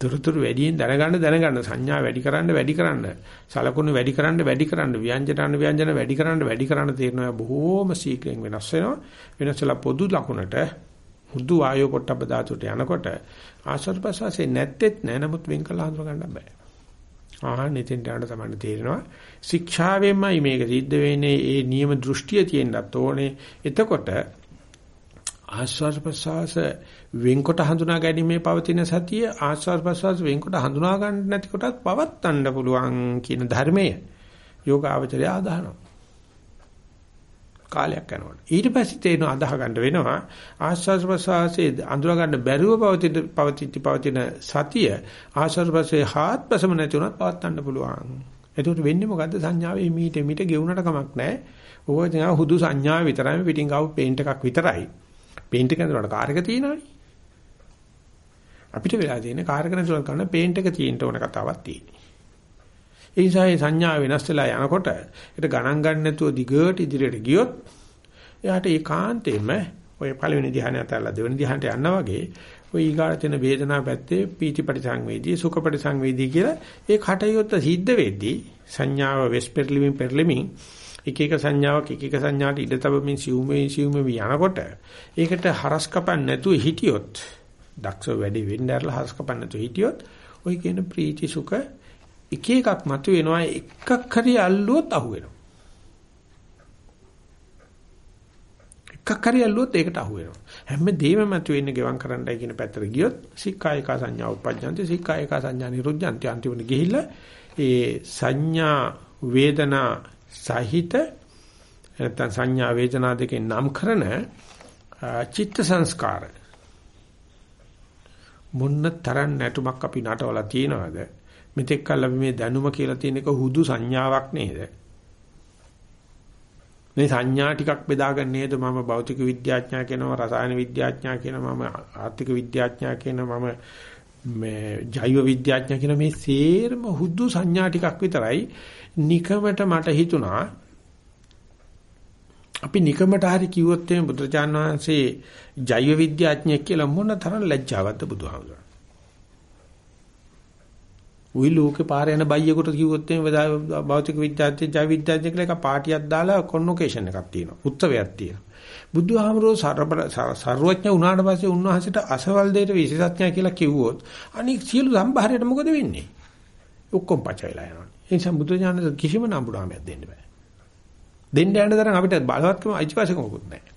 තුරුතුරු වැඩියෙන් දැනගන්න දැනගන්න සංඥා වැඩි කරන්න වැඩි කරන්න සලකුණු වැඩි කරන්න වැඩි කරන්න ව්‍යංජන ව්‍යංජන වැඩි කරන්න වැඩි කරන්න තේරෙනවා බොහෝම ශීඝ්‍රයෙන් වෙනස් වෙනවා වෙනස්ලා පොදු ලකුණට හුදු වායෝ පොට්ටබ්බ ධාතුවට යනකොට ආශ්වාස ප්‍රශ්වාසයේ නැත්තේත් නෑ නමුත් වෙන් කළ හඳුන ගන්න බෑ. ආහන් ඉතින් ඩාඩ තමයි තේරෙනවා. ශික්ෂාවෙන්මයි මේක සිද්ධ වෙන්නේ ඒ නියම දෘෂ්ටිය තියෙන්නත් ඕනේ. එතකොට ආශ්වාස ප්‍රශ්වාස වෙන්කොට හඳුනා ගැනීමේ පවතින සතිය ආශ්වාස ප්‍රශ්වාස වෙන්කොට හඳුනා ගන්න නැති කොටත් පවත්වන්න පුළුවන් කියන ධර්මය යෝග ආචරය ආදානවා. කාලයක් යනකොට. ඊට පස්සේ තේරෙන අදාහ ගන්න වෙනවා ආස්වාද ප්‍රසවාසයේ අඳුර ගන්න බැරුව පවතින පවතිති පවතින සතිය ආස්වාද ප්‍රසවාසයේ හාත්පසම නැති උනත් පවත් ගන්න පුළුවන්. එතකොට වෙන්නේ මොකද්ද සංඥාවේ මීට මීට ගෙවුනට කමක් නැහැ. ඕක නිකන් හුදු සංඥාව විතරයි පිටින් ගාව පේන්ට් එකක් විතරයි. පේන්ට් එක නේද කාර් එක තියෙනවනේ. අපිට වෙලා තියෙන්නේ කාර් එක නේද කරන පේන්ට් එක තියෙන්න ඕන කතාවක් තියෙන්නේ. ඒ නිසා මේ සංඥා වෙනස් වෙලා යනකොට ඒක ගණන් ගන්න නැතුව දිගට ඉදිරියට ගියොත් එයාට ඒකාන්තයෙන්ම ඔය පළවෙනි ධ්‍යානය අතල්ලා දෙවෙනි ධ්‍යානට යනවා වගේ ඔය ඊගාට තියෙන වේදනාව පැත්තේ පීති පරිසංවේදී සුඛ පරිසංවේදී කියලා ඒ කටයුත්ත සිද්ධ වෙද්දී සංඥාව වෙස් පෙරලිමින් පෙරලිමින් එක එක සංඥාවක් එක එක සංඥාට ඉඩ තබමින් සිවුමේ සිවුමේ යනකොට ඒකට හරස් කපන්න නැතුව හිටියොත් දක්ෂ වැඩි වෙන්න ඇරලා හරස් කපන්න නැතුව හිටියොත් ඔය කියන ප්‍රීති සුඛ එක එකක් මතු වෙනවා එකක් හරි අල්ලුවොත් අහු වෙනවා එකක් හරි ඇල්ලුවොත් ඒකට අහු වෙනවා. හැමදේම මත වෙන්නේ ගෙවම් කරන්නයි කියන පැත්තට ගියොත් සික්කායක සංඥා උප්පජ්ජන්ති සික්කායක සංඥා නිරුද්ධන්ති. අන්තිමට ගිහිල්ලා ඒ සංඥා වේදනා සහිත නැත්නම් සංඥා වේදනා දෙකෙන් නම් කරන චිත්ත සංස්කාර. මොන්න තරම් නැටුමක් අපි නටවලා තියනවාද? මෙතෙක් කල් අපි මේ දැනුම කියලා තියෙන එක හුදු සංඥාවක් නේද? මේ සංඥා ටිකක් බෙදාගන්න නේද? මම භෞතික විද්‍යාඥයා කියනවා රසායන විද්‍යාඥයා කියනවා මම ආර්ථික විද්‍යාඥයා කියනවා මම මේ ජෛව විද්‍යාඥයා කියන මේ සේරම හුදු සංඥා ටිකක් විතරයි නිකමට මට හිතුණා. අපි නිකමට හරි කිව්වොත් එimhe බුදුරජාණන් වහන්සේ ජෛව විද්‍යාඥයෙක් කියලා මොන තරම් ලැජ්ජාවක්ද බුදුහාමුදුරුවෝ උයි ලෝකේ පාර යන බයියෙකුට කිව්වොත් එimhe භෞතික විද්‍යාර්ථී ජෛව විද්‍යාර්ථී කියලා එක පාටියක් දාලා කොන්වොකේෂන් එකක් තියෙනවා. උත්සවයක් තියෙනවා. බුදුහාමරෝ සර්වඥ වුණාට පස්සේ උන්වහන්සේට අසවල් දෙයට විශේෂඥය කියලා කිව්වොත් අනික සියලු සම්භාරයට මොකද වෙන්නේ? ඔක්කොම පචයලා යනවා. ඒ නිසා බුදුජානක කිසිම නම්බුනාමයක් දෙන්න බෑ. දෙන්න යන තරම් අපිට බලවත්කම අයිතිවාසිකම මොකුත් නැහැ.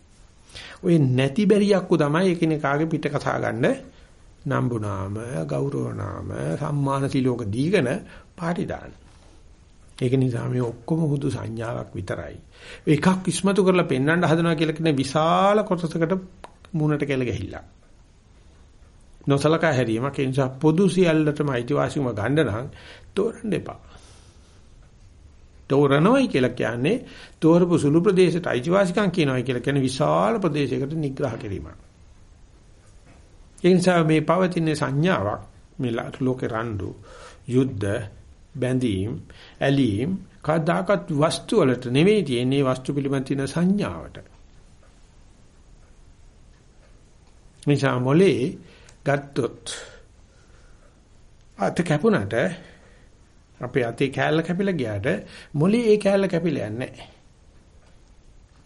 ඔය නැති බැරියක්කු තමයි එකිනෙකාගේ පිට කතා ගන්න නම්බු නාම, ගෞරව නාම, සම්මාන සිලෝක දීගෙන පාටි දාන්න. ඒක නිසා මේ ඔක්කොම හුදු සංඥාවක් විතරයි. එකක් ඉස්මතු කරලා පෙන්වන්න හදනවා කියලා කියන විශාල කොටසකට මූණට කෙල ගහිලා. නොසලකා හැරීමක් ඒ නිසා පොදු සියල්ලටම අයිතිවාසිකම ගන්න නම් තෝරන්න එපා. තෝරනවයි කියලා කියන්නේ තෝරපු සුළු ප්‍රදේශයට අයිතිවාසිකම් කියනවායි කියලා කියන්නේ විශාල ප්‍රදේශයකට නිග්‍රහ කිරීමක්. ඒ නිසා මේ පවතින සංඥාවක් මේ ලෝකේ රණ්ඩු යුද්ධ බැඳීම් ඇලීම් කදාකත් වස්තු වලට නෙවෙයි තියෙන්නේ වස්තු පිළිබඳ තියෙන සංඥාවට. නිසා මොලේ ගත්තොත් අත කැපුණට අපේ අතේ කෑල්ල කැපිලා ගියාට මොලේ ඒ කෑල්ල කැපිලා යන්නේ නැහැ.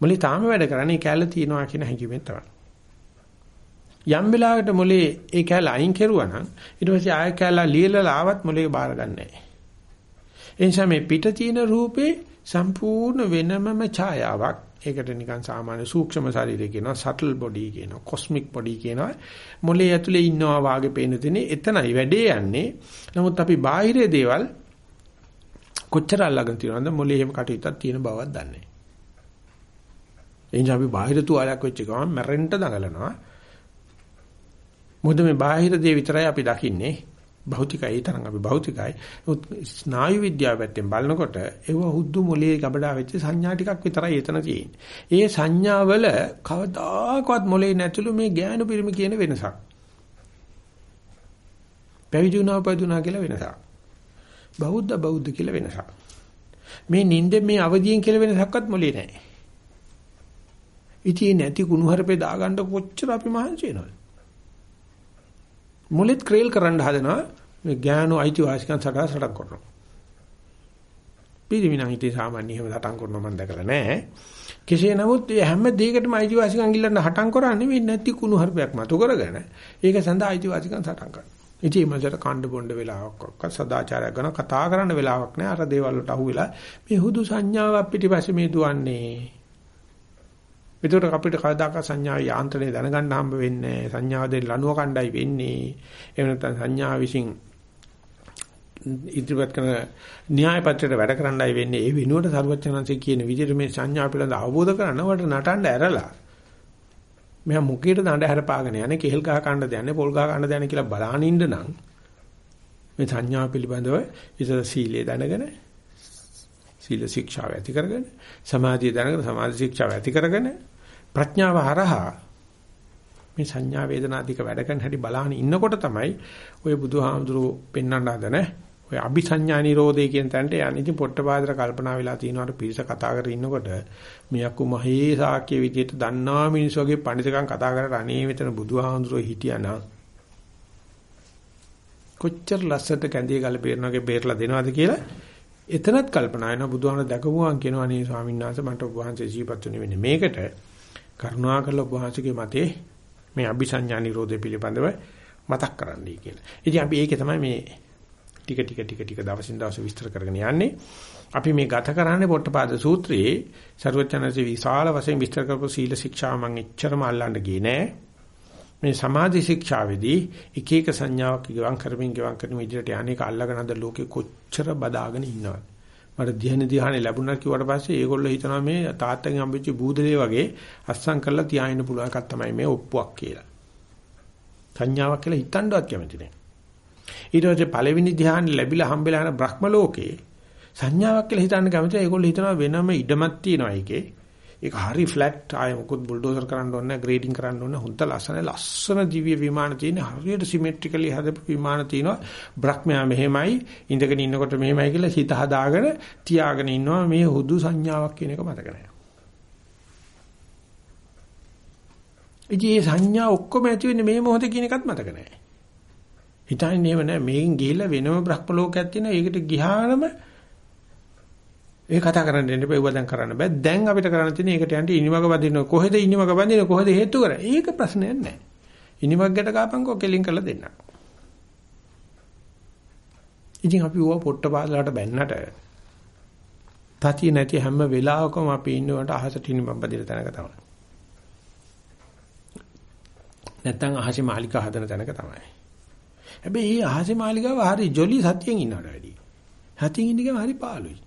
මොලේ තාම වැඩ කරන්නේ කෑල්ල තියනවා කියන හැඟීමෙන් තමයි. යම් වෙලාවකට මොලේ ඒ කැල අයින් කෙරුවා නම් ඊට පස්සේ ආය කැල ලියලා ආවත් මොලේ බාර ගන්නෑ. ඒ නිසා මේ පිට තියෙන රූපේ සම්පූර්ණ වෙනමම ඡායාවක්. ඒකට නිකන් සාමාන්‍ය සූක්ෂම ශරීරය කියනවා සටල් බොඩි කියනවා කොස්මික් බොඩි කියනවා. මොලේ ඇතුලේ ඉන්නවා වාගේ පේන තැනේ එතනයි. වැඩේ යන්නේ. නමුත් අපි බාහිර දේවල් කොච්චර අල්ලගෙන තියනවද? මොලේ එහෙම කටයුත්තක් තියෙන බවක් දන්නේ එනිසා අපි බාහිර තුවාලයක් වෙච්ච ගමන් මැරෙන්න දඟලනවා. මොකද මේ බාහිර දේ විතරයි අපි දකින්නේ. භෞතිකයි තරම් අපි භෞතිකයි. ස්නායු විද්‍යාව පැත්තෙන් බලනකොට ඒව හුදු මොලේ ගබඩා වෙච්ච සංඥා ටිකක් විතරයි එතන තියෙන්නේ. ඒ සංඥාවල කවදාකවත් මොලේ නැතුළු මේ ඥාන පිරිමි කියන වෙනසක්. පැවිදුණා පදුණා කියලා වෙනසක්. බෞද්ධ බෞද්ධ කියලා වෙනසක්. මේ නිින්දෙන් මේ අවදියෙන් කියලා වෙනසක්වත් මොලේ නැහැ. ඉතින් නැති කුණුහරුපේ දාගන්න කොච්චර අපි මහන්සි වෙනවද? මුලෙත් ක්‍රේල් කරන්න හදනවා මේ ඥානෝ අයිතිවාසිකම් සටහන් සටහන් කරනවා. පිරිමිනම් හිතේ සාමාන්‍ය එහෙම සටහන් කරනවා මම දැකලා නැහැ. කෙසේ නමුත් මේ හැම දෙයකටම අයිතිවාසිකම් ගිල්ලන්න හටන් කරන්නේ මේ නැති කුණු හර්පයක් මතු කරගෙන ඒක සඳහා අයිතිවාසිකම් සටහන් කරනවා. ඉතින් මසට කණ්ඩ බොණ්ඩ වෙලාවක් ඔක්ක සදාචාරයක් ගැන කතා කරන්න වෙලාවක් නැහැ. අර දේවල් වලට අහුවෙලා මේ හුදු සංඥාවක් පිටිපස්සේ මේ දුවන්නේ. ඒකට අපිට කවදාක සංඥා යාන්ත්‍රණය දැනගන්න හම්බ වෙන්නේ සංඥාව දෙන්න ලනුව කණ්ඩායි වෙන්නේ. එහෙම නැත්නම් සංඥා විසින් ඉදිරිපත් කරන න්‍යාය පත්‍රයට වැඩ කරන්නයි වෙන්නේ. ඒ වෙනුවට සරුවචනන්සේ කියන විදිහට මේ සංඥා පිළිබඳ අවබෝධ කරනවට නටන්න ඇරලා. මෙයා මුකේට දඬ හැරපාගෙන යන්නේ කෙහෙල් ගහ කන්න දයන්නේ පොල් ගහ කන්න දයන්නේ කියලා බලාන ඉන්න නම් මේ සංඥා පිළිබඳව ඉතල සීලය දැනගෙන සීල ශික්ෂාව ඇති කරගෙන සමාධිය දැනගෙන සමාධි ශික්ෂාව ඇති කරගෙන ප්‍රඥාව හරහා මේ සංඥා වේදනාදික වැඩ කරන හැටි බලහන් ඉන්නකොට තමයි ඔය බුදුහාමුදුරුවෝ පෙන්වන්න හදන ඔය අபிසඤ්ඤා නිරෝධය කියන තැනට යන්නේ. ඉතින් පොට්ටපාදර කල්පනා වෙලා තිනවාට පිරිස කතා කරගෙන ඉන්නකොට මියක්කු මහේ සාක්‍ය විදියට දන්නා මිනිස්සු වගේ පඬිතුකම් කතා කරලා අනේ මෙතන බුදුහාමුදුරුවෝ හිටියානම් කොච්චර ලස්සට කැඳේ ගල පේරනවාගේ බේරලා දෙනවද කියලා එතනත් කල්පනා වෙනවා බුදුහාම දැකපුවාන් කියනවා අනේ ස්වාමීන් වහන්සේ මට ඔබ වහන්සේ ජීවත් වෙන්නේ වෙන්නේ මේකට කරුණා කරලා ඔබ වහන්සේගේ මතේ මේ අபிසඤ්ඤා නිරෝධය පිළිබඳව මතක් කරන්නයි කියලා. ඉතින් අපි ඒකේ තමයි මේ ටික ටික ටික ටික දවසින් දවස විස්තර කරගෙන යන්නේ. අපි මේ ගත කරන්නේ පොට්ටපාද සූත්‍රයේ ਸਰවචනසේ විශාල වශයෙන් විස්තර කරපු සීල ශික්ෂාව මම එච්චරම අල්ලන්න ගියේ නෑ. මේ සමාධි ශික්ෂාවේදී එක එක සංඥාවක් ගිවං කරමින් ගිවං කරමින් ඉදිරියට යන්නේක අල්ලගෙන අද ලෝකේ කොච්චර බදාගෙන ඉන්නවද? මට ධ්‍යාන ධ්‍යානෙ ලැබුණා කිව්වට පස්සේ ඒගොල්ලෝ හිතනවා මේ තාත්තගෙන් හම්බෙච්ච බූදලේ වගේ අස්සම් කරලා තියාගෙන පුළුවන් එකක් තමයි මේ ඔප්පුවක් කියලා. සංඥාවක් කියලා හිතන්නවත් කැමති නෑ. ඊට පස්සේ පළවෙනි ධ්‍යාන ලැබිලා හම්බෙලා යන බ්‍රහ්ම ලෝකේ සංඥාවක් කියලා හිතන්න කැමතියි. ඒගොල්ලෝ හිතනවා වෙනම ඉඩමක් තියෙනවා ඒකේ. ඒක හරි ෆ්ලැට් ආය මොකුත් බුල්ඩෝසර් කරන්න ඕනේ නැහැ ග්‍රේඩින් කරන්න ඕනේ හොඳ ලස්සන ලස්සන දිව්‍ය විමාන තියෙන හරියට සිමෙට්‍රිකලි හදපු විමාන තියෙනවා බ්‍රහ්මයා මෙහෙමයි ඉඳගෙන ඉන්නකොට මෙහෙමයි කියලා හිත හදාගෙන තියාගෙන ඉන්නවා මේ හුදු සංඥාවක් කියන එක මතක නැහැ. ඉතින් මේ සංඥා ඔක්කොම ඇති වෙන්නේ මේ මොහොතේ කියන එකත් මතක නැහැ. හිතන්නේ නේව නෑ මේකෙන් ගිහිල්ලා වෙනම බ්‍රහ්ම ලෝකයක් තියෙනවා. ඒකට ගියානම ඒ කතා කරන්න දෙන්න බෑ. ඒව දැන් කරන්න බෑ. දැන් අපිට කරන්න තියෙන්නේ ඒකට යන්න ඉනිමග බඳින්න කොහෙද ඉනිමග බඳින්න කොහෙද හේතු කරන්නේ? ඒක ප්‍රශ්නයක් නෑ. ඉනිමග ගැට කාපන්කෝ කෙලින් කරලා දෙන්න. ඉතින් අපි ඕවා පොට්ට පාදලාට බැන්නට තතිය නැති හැම වෙලාවකම අපි ඉන්නවට අහසට ඉනිමග බඳින තැනක තමයි. නැත්තම් අහසේ මාලිකා හදන තැනක තමයි. හැබැයි මේ අහසේ මාලිගාව හරි ජොලි සතියෙන් ඉන්නවට වැඩි. සතියෙන් ඉන්න ගමන් හරි පාළුයි.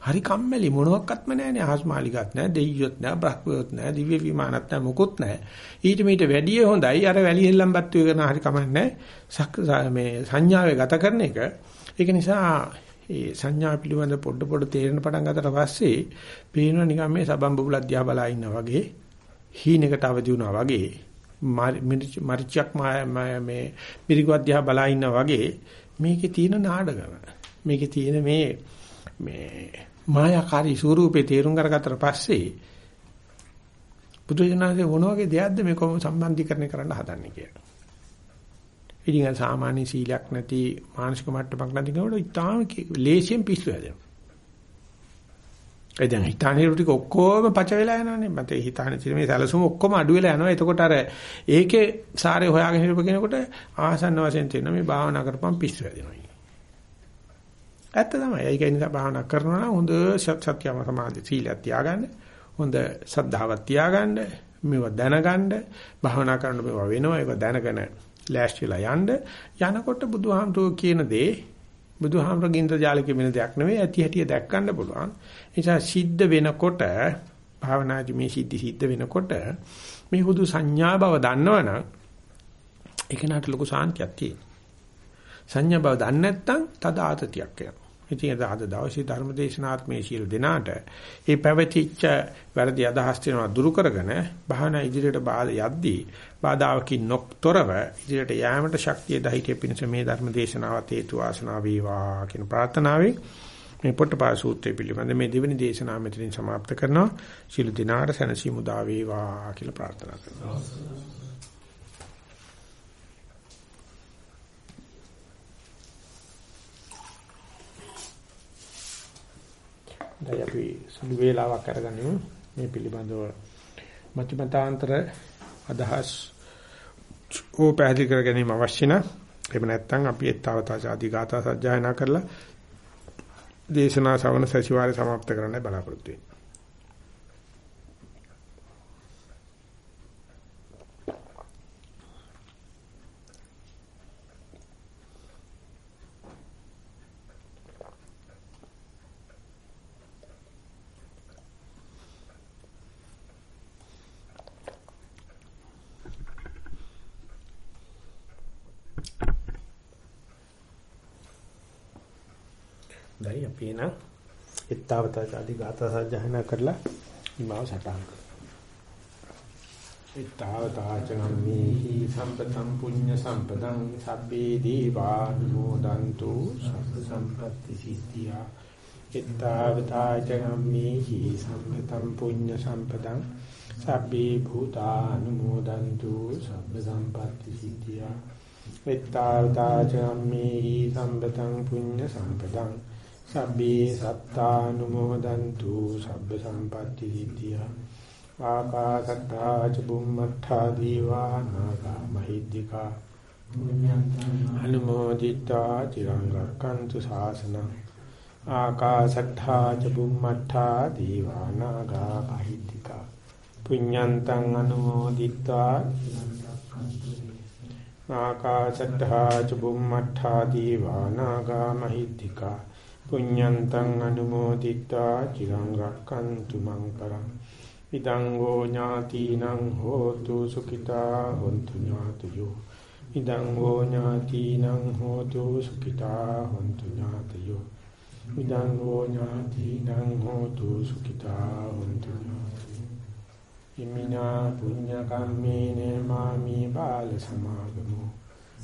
හරි කම්මැලි මොනවත්ක්ම නැහැනේ අහස් මාලිගාවක් නැහැ දෙයියොත් නැහැ බ්‍රහ්මයොත් නැහැ දිව්‍ය විමානත් නැහැ මොකොත් නැහැ. ඊට මීට වැඩිය හොඳයි අර වැලි හෙල්ලම්පත් වෙන හරි කමන්නේ මේ සංඥාවේ ගත කරන එක. ඒක නිසා ඒ සංඥා පිළිබඳ පොඩ පොඩ තේරෙන පටන් ගත්තට පස්සේ පේනවා නිකන් මේ සබම් බබුලක් දිහා බලා ඉන්නා වගේ හීනකට අවදි වුණා වගේ මරිචක් මේ මිරිගුවක් දිහා බලා ඉන්නා වගේ මේකේ තියෙන නාඩගම මේකේ තියෙන මේ මේ මායාකාරී ස්වරූපේ තේරුම් කරගත්තට පස්සේ බුදුජානකේ මොන වගේ දෙයක්ද මේ කොහොම සම්බන්ධීකරණය කරන්න හදන්නේ කියලා. ඉතින් සාමාන්‍ය සීලයක් නැති මානසික මට්ටමක් නැති කෙනෙකුට ඉතාලම ලේසියෙන් පිස්සු හැදෙනවා. ඒ දැන් හිතානේ ටික ඔක්කොම පච වෙලා යනවානේ. මට හිතානේ තියෙන මේ සැලසුම ඔක්කොම අඩු වෙලා යනවා. එතකොට අර ඒකේ සාරේ හොයාගෙන හිටපු කෙනෙකුට ආසන්න වශයෙන් තියෙන මේ භාවනා කරපම් පිස්සු හැදෙනවා. ඇත්ත තමයි. ඒක නිසා භාවනා කරනවා නම් හොඳ සත්‍යම සමාධි සීලයක් තියාගන්න. හොඳ සද්ධාවක් තියාගන්න. මේවා දැනගන්න. භාවනා කරන මේවා වෙනවා. ඒක දැනගෙන ලෑස්තිලා යන්න. යනකොට බුදුහාමුදුරුවෝ කියන දේ බුදුහාමරගේ ඉන්ද්‍රජාලකෙ වෙන දෙයක් නෙවෙයි ඇති හැටිය දැක් ගන්න පුළුවන්. ඒ නිසා සිද්ධ වෙනකොට භාවනාදි මේ සිද්ධි සිද්ධ වෙනකොට මේ හුදු සංඥා බව දන්නවනම් ඒක නට ලොකු සාන්තියක් තියෙනවා. සංඥා බව දන්නේ නැත්නම් තද ආතතියක් එනවා. ඉතින් අද දවසේ ධර්මදේශනාත්මේ සියලු දෙනාට මේ පැවතිච්ච වැරදි අදහස් වෙනවා දුරු කරගෙන භාවනා ඉදිරියට බාධා යද්දී බාධාවකින් නොතොරව ඉදිරියට යාමට ශක්තිය දහිතේ පිණිස මේ ධර්මදේශනාවත් හේතු වාසනා වේවා කියන ප්‍රාර්ථනාවෙන් මේ පොට්ටපා සූත්‍රය පිළිබඳ මේ දෙවෙනි දේශනාව මෙතනින් સમાપ્ત කරනවා. ශිළු දිනාට සැනසීම උදා වේවා කියලා ප්‍රාර්ථනා කරනවා. දැන් අපි සුළු වේලාවක් අරගනිමු මේ පිළිබඳව මතිමතාන්තර අදහස් ඕ පැහැදිලි කර ගැනීම අවශ්‍ය නැ. එහෙම නැත්නම් අපි ඒතාවතා සාධිගතා සජ්ජායනා කරලා දේශනා ශ්‍රවණ සැසිවාරය સમાપ્ત කරන්න බලාපොරොත්තු වෙනවා. නම් එත්තාවතා ආදී ගාථා සජ්ජහනා කරලා ඉමාව සටහන් කරනවා. එත්තාවතා චනම්මේහි සම්පතම් පුඤ්ඤ සම්පතං සබ්බේ දීවානුමෝදන්තු සබ්බ සම්පත්‍ති සිද්ධියා. එත්තාවතා චනම්මේහි සම්පතම් පුඤ්ඤ සම්පතං සබ්බේ භූතානුමෝදන්තු සබ්බ සම්පත්‍ති සිද්ධියා. එත්තාවතා චනම්මේහි සම්පතං පුඤ්ඤ සම්පතං සබ්බේ සත්තානුමෝදන්තු සබ්බ සම්පatti විද්‍යා ආකාසත්තා ච බුම්මත්තා දීවා නාගා මහිද්దికා. අනුමෝදිතා චිරං රක්칸තු ශාසනං ආකාසත්තා ච බුම්මත්තා දීවා නාගා මහිද්దికා. පුඤ්ඤන්තං අනුමෝදිතා ආකාසත්තා ච බුම්මත්තා දීවා නාගා මහිද්దికා. පුඤ්ඤන්තං අනුමෝදිත්වා චිරං රක්칸තු මං පරං ඉදං ෝ ඥාතිනං හෝතු සුඛිතා හොන්තු ඥාතයෝ ඉදං ෝ ඥාතිනං හෝතු සුඛිතා හොන්තු ඥාතයෝ ඉදං ෝ ඥාතිනං හෝතු සුඛිතා හොන්තු ඥාතයෝ ඉමිනා පුඤ්ඤ කම්මේන මාමි බාල සමාගමෝ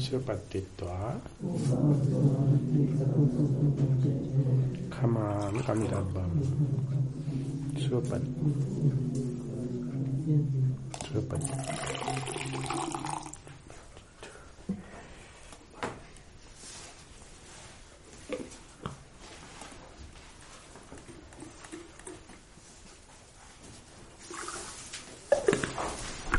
සුපත්තිත්වා කමාම කමිතබ්බං සුපත් සුපත්